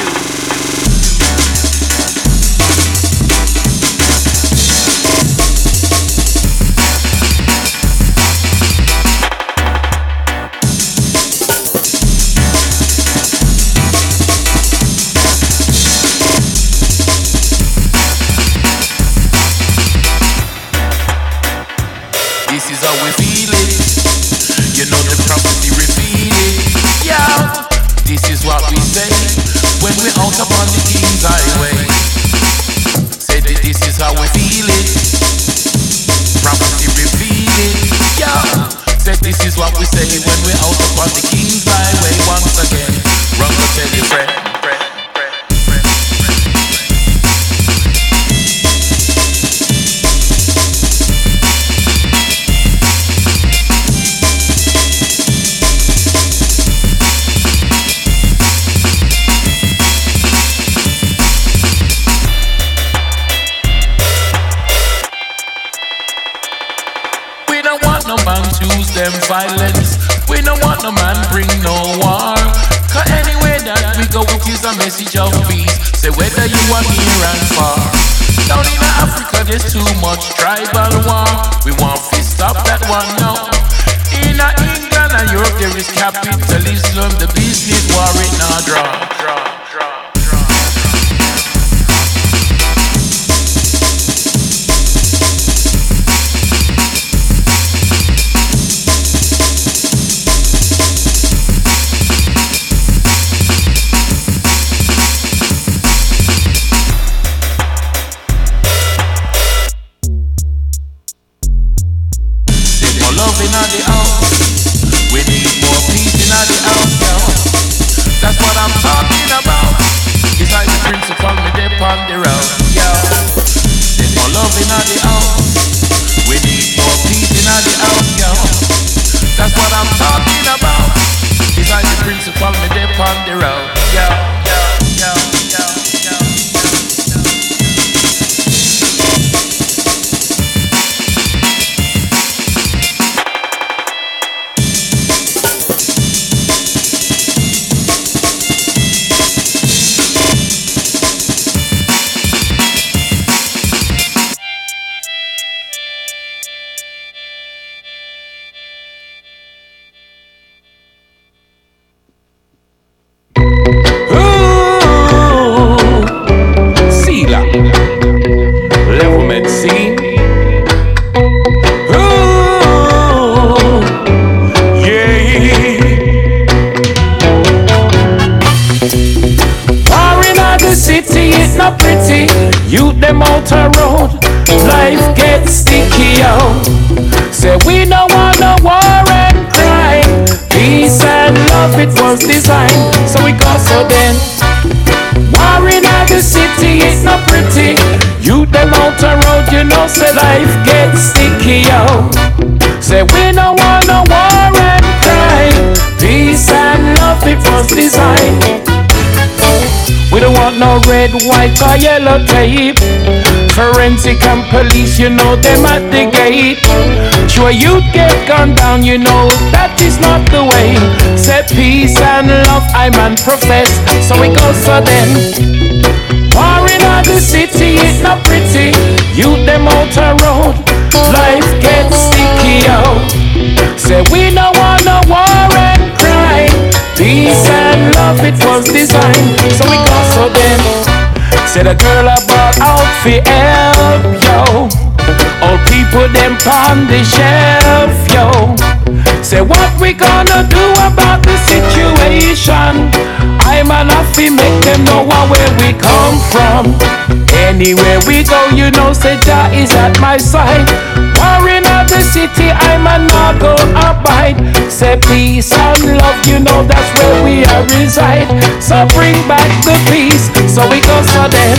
Or yellow tape. Forensic and police, you know them at the gate. Sure, you get gunned down, you know that is not the way. Said peace and love, I man profess. So it goes so then. War in the city is not pretty. You them out a road, life gets sticky out. Say we no want no war and crime. Peace and love, it was designed. So we go so then. Say the girl about out for help, yo. People them on the shelf, yo. Say what we gonna do about the situation? I'm an to make them know where we come from. Anywhere we go, you know, say Jah is at my side. War in the city, I'm a not go abide. Say peace and love, you know that's where we are reside. So bring back the peace, so we go so then.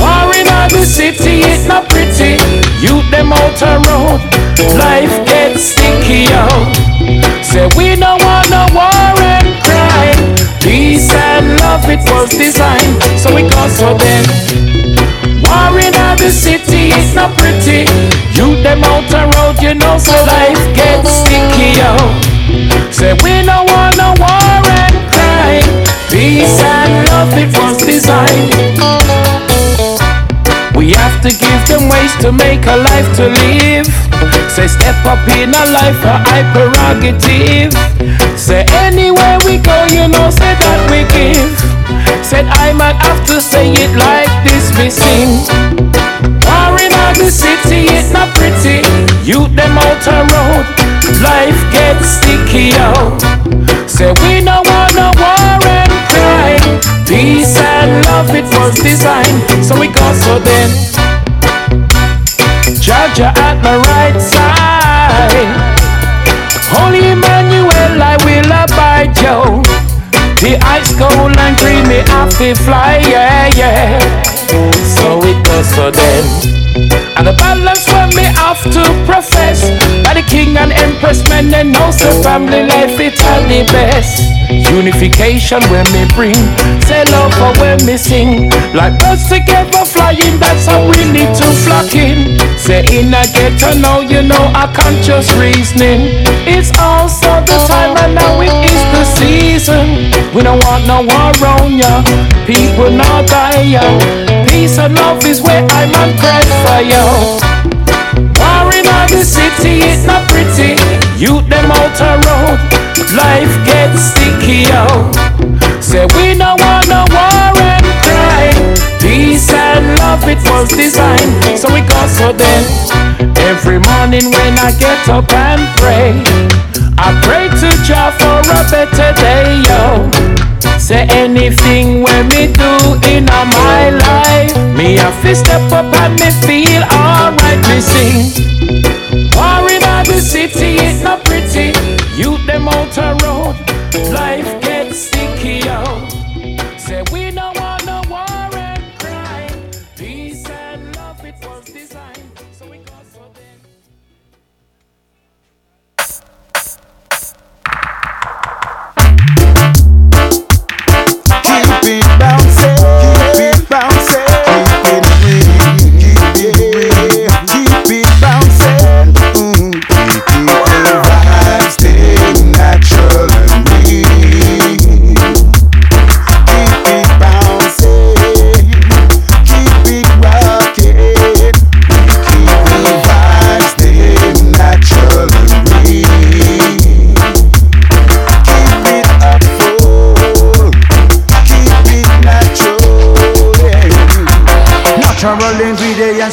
War in the city, it's not pretty. You them out a road, life gets sticky out. Say we no want no war and crime. Peace and love, it was designed, so we go so then. War in the city, it's not pretty. You them out a road, you know, so life gets sticky out. Say we no want no war and crime. Peace and love, it was designed. We have to give them ways to make a life to live. Say step up in a life for high prerogative. Say anywhere we go, you know, say that we give. Said I might have to say it like this, we sing. War in the city, it's not pretty. You them out a road, life gets sticky out. Say we no want no war and crime. Peace and love, it was designed, so we go so then. Jah Jah at my right side. Holy Emmanuel, I will abide you. The ice cold and me have fly, yeah, yeah. So it goes so then. And the balance when me have to profess By the king and empress men and knows the family life it's all the best Unification when me bring Say love for when me sing. Like birds together flying that's how we need to flock in. Say in a ghetto now you know can't just reasoning. It's also the time and now it is the season. We don't want no war around ya People not die ya. Peace and love is where I'm on for you War in the city, it's not pretty. Youth them out a road, life gets sticky out. Say we no want no war and crime. Peace and love, it was designed. So we go so then. Every morning when I get up and pray, I pray to Jah for a better day, yo. Say anything when me do in my life Me have to step up and me feel alright Me sing the city it's not pretty. You them out a road Life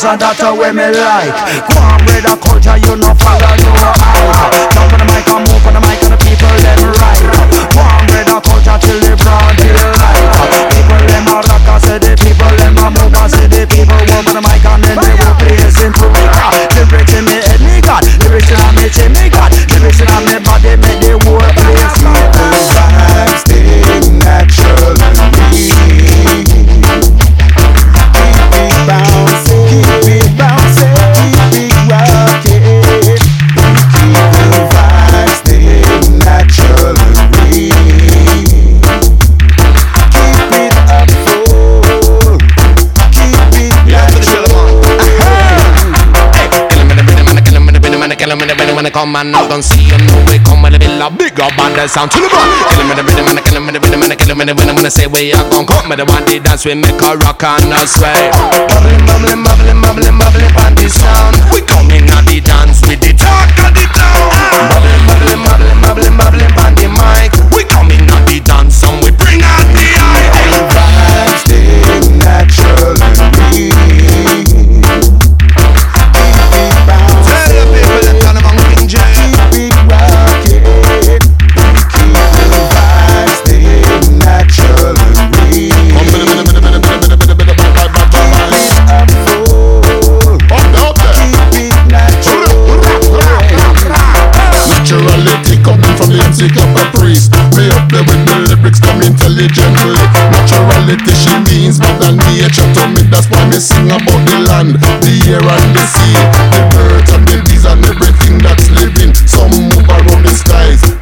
and that's how we me like. Go on, brother, come and now don't see him no way come with a bit of big up and the sound to the rock. Kill him with the rhythm and kill him with the rhythm and kill him with the rhythm and say we are gon' come with the one day dance we make a rock and a sway. Bubbling, bubbling, bubbling, bubbling, bubbling on the sound. We coming at the dance with the talk of the town. Bubbling, bubbling, bubbling, bubbling. scenes, than nature to me. That's why me sing about the land, the air and the sea, the birds and the bees and everything that's living. Some move around the skies.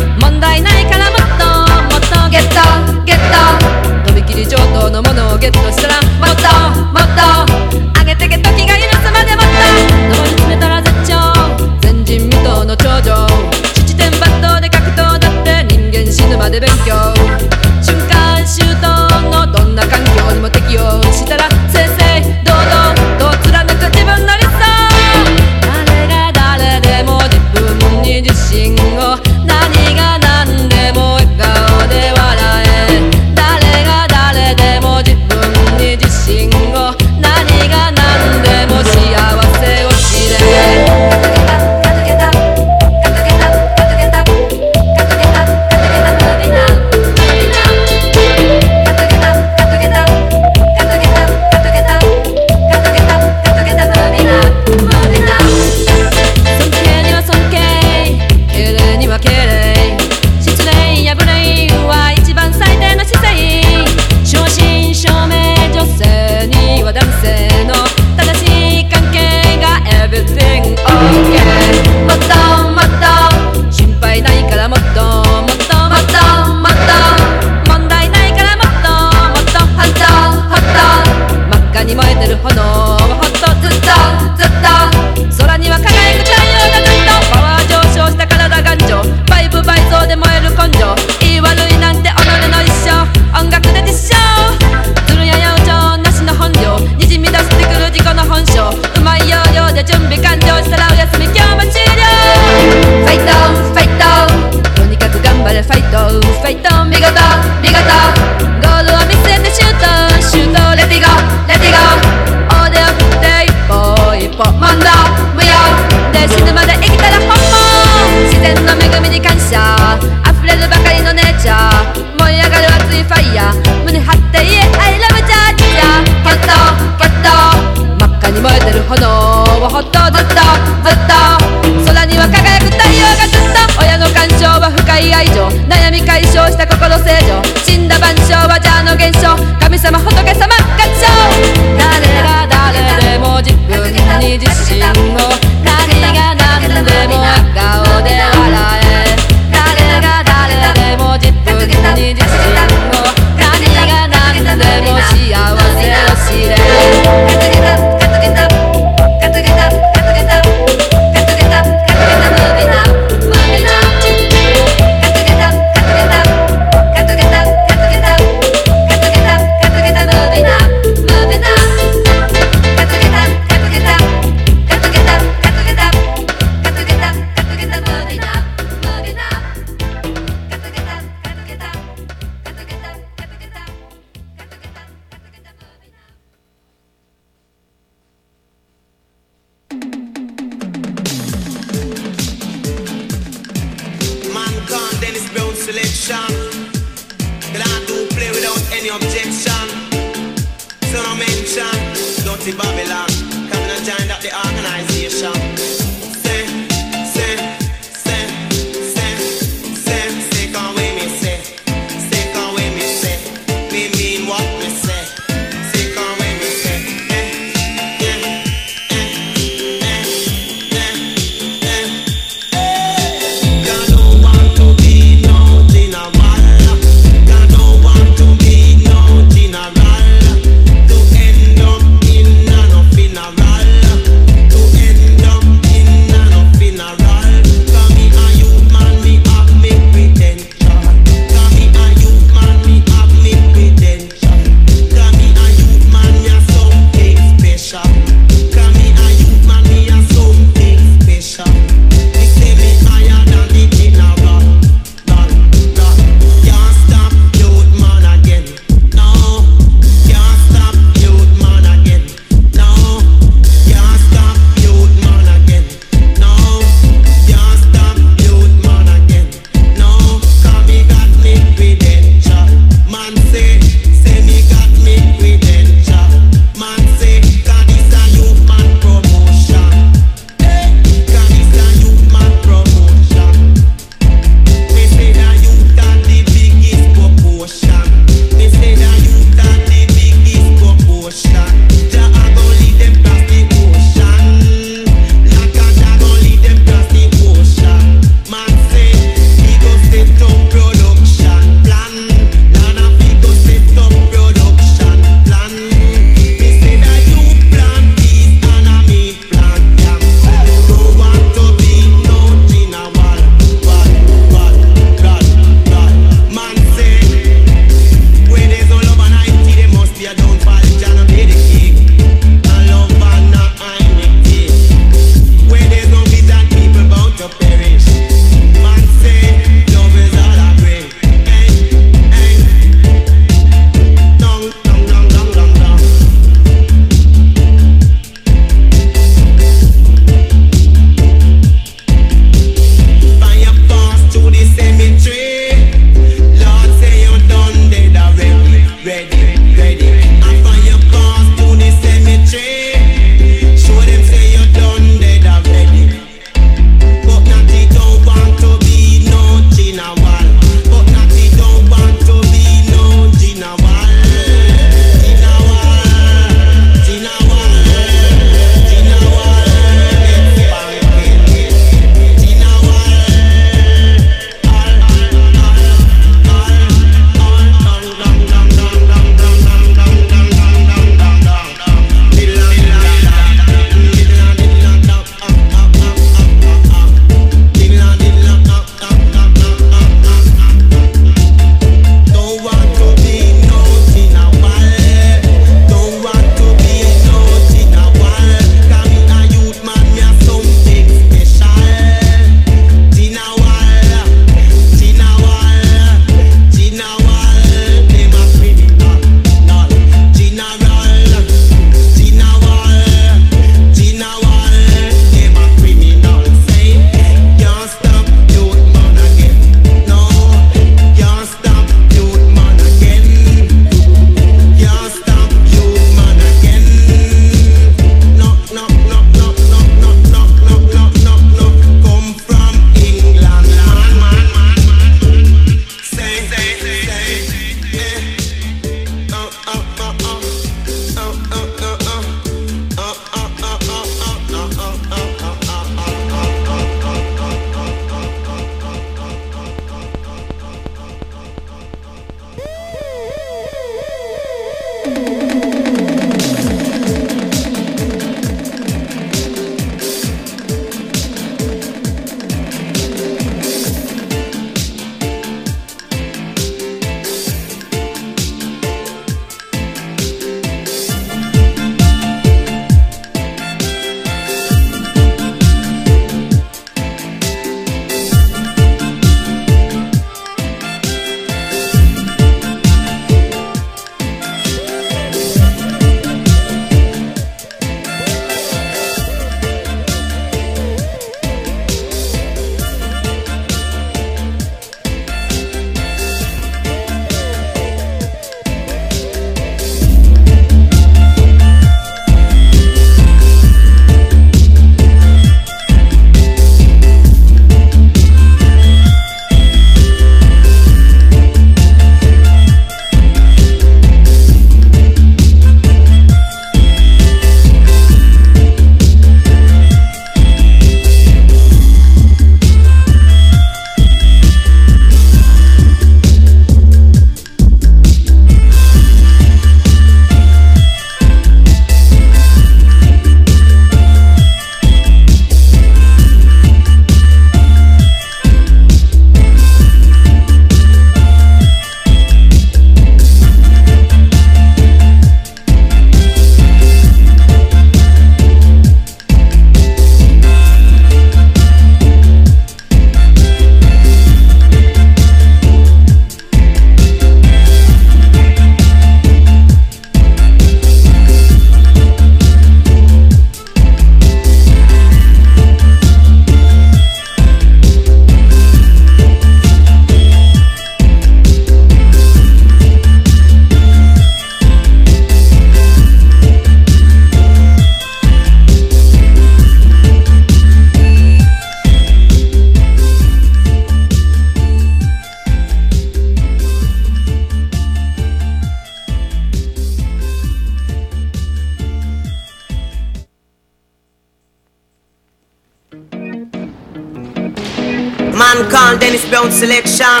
man called Dennis Brown selection.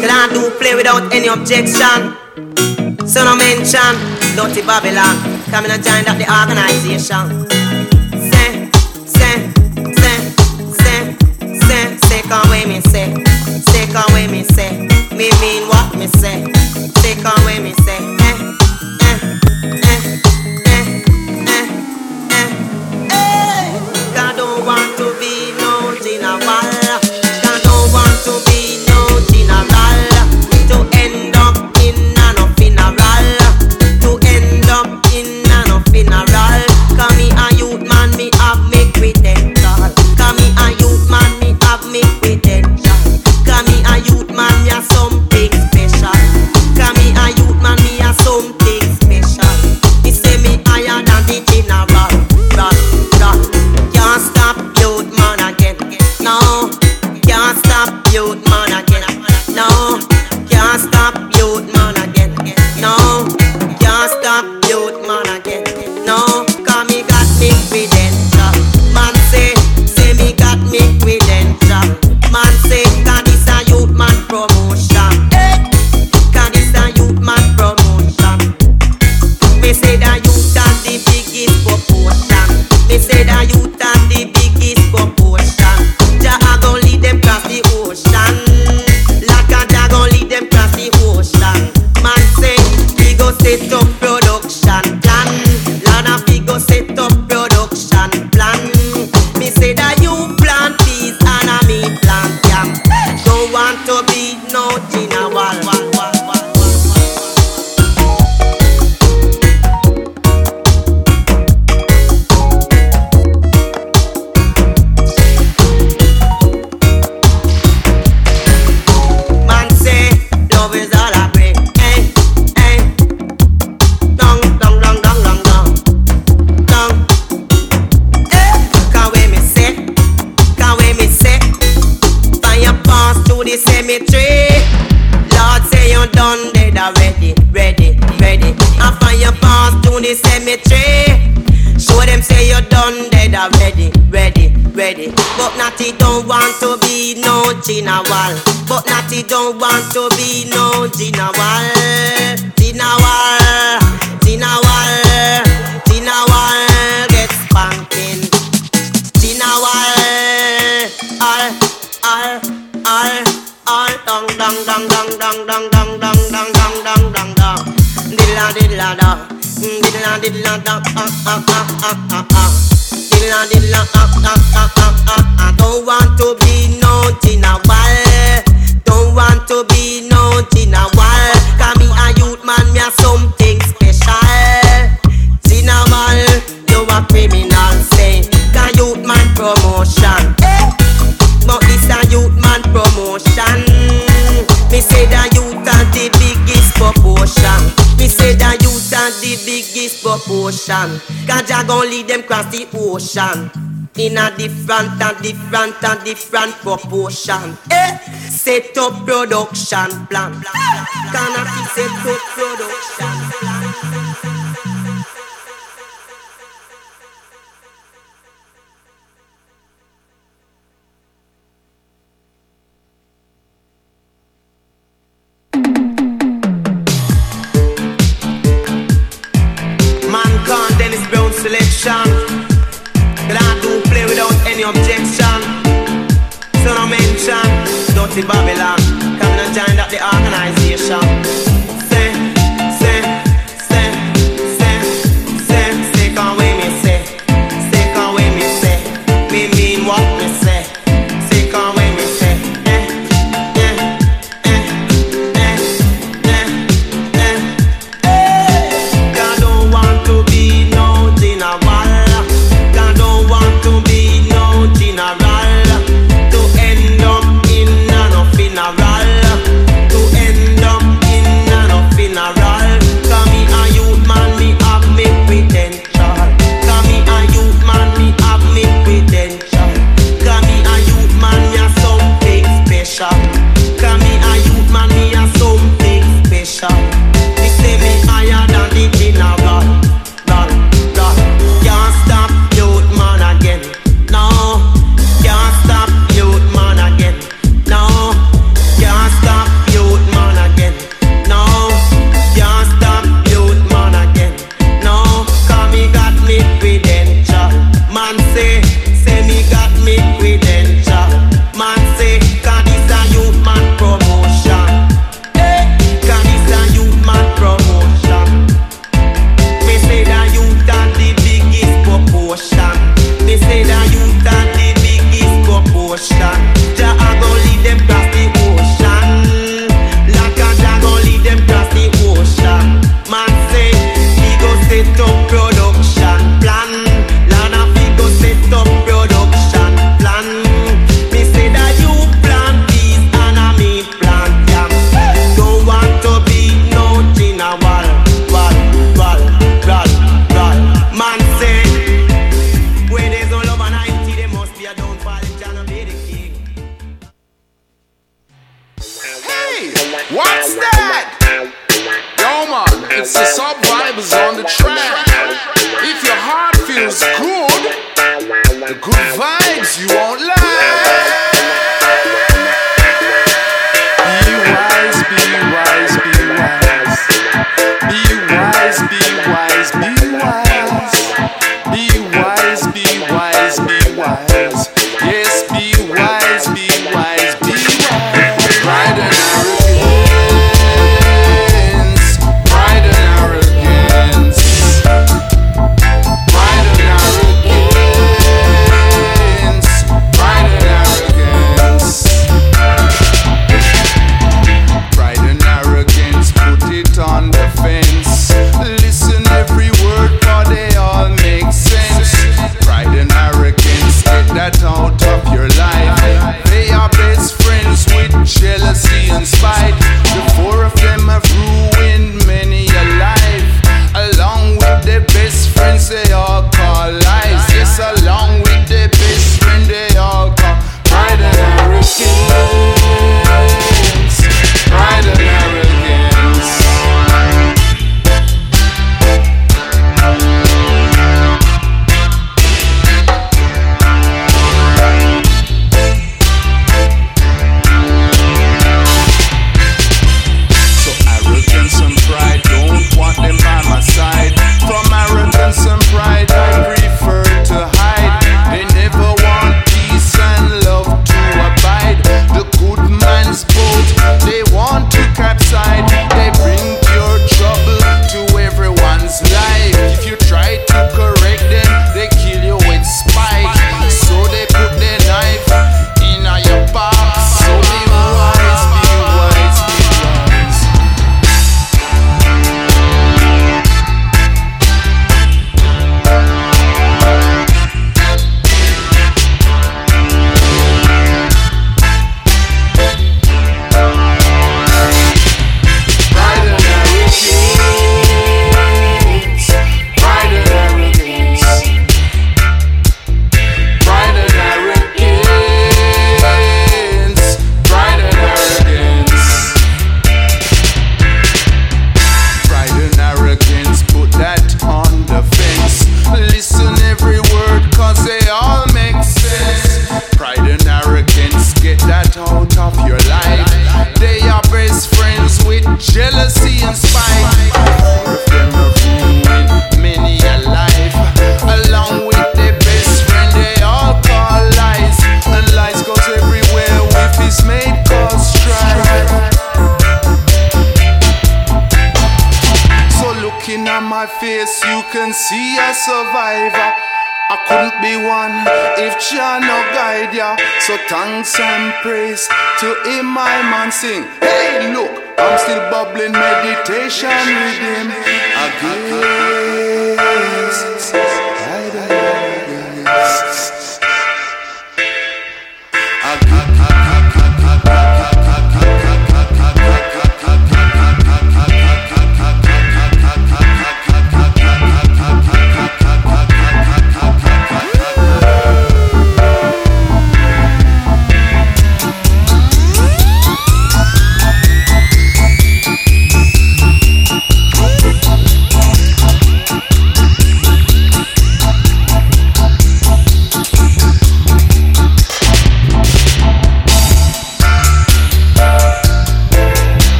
Can I do play without any objection? So no mention, Dirty Babylon. Coming and join up the organization. Say, say, say, say, say, say, can't me, say, say, come with me, say, me, me. motion in a different and different and different proportion. Eh, set up production plan. Can I set up production?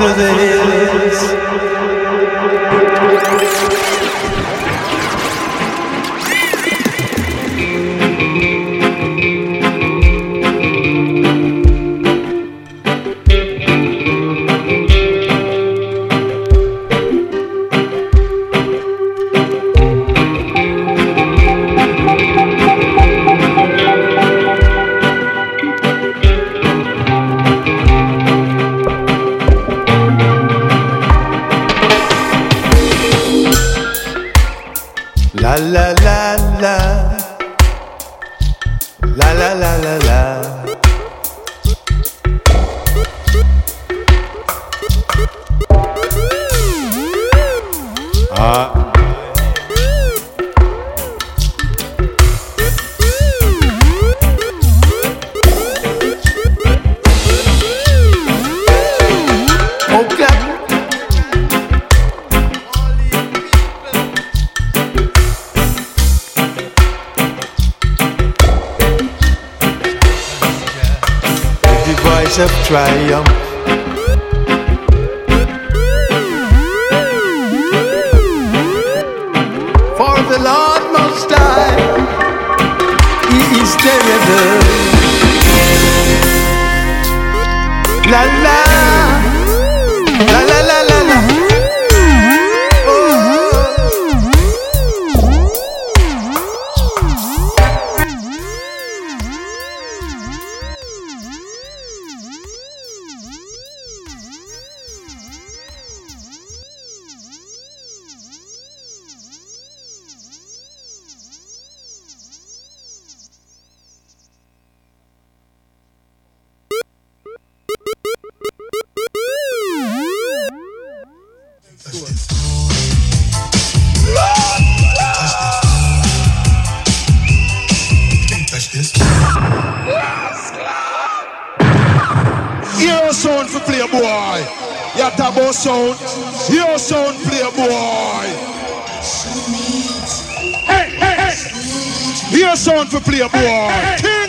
Unto the hills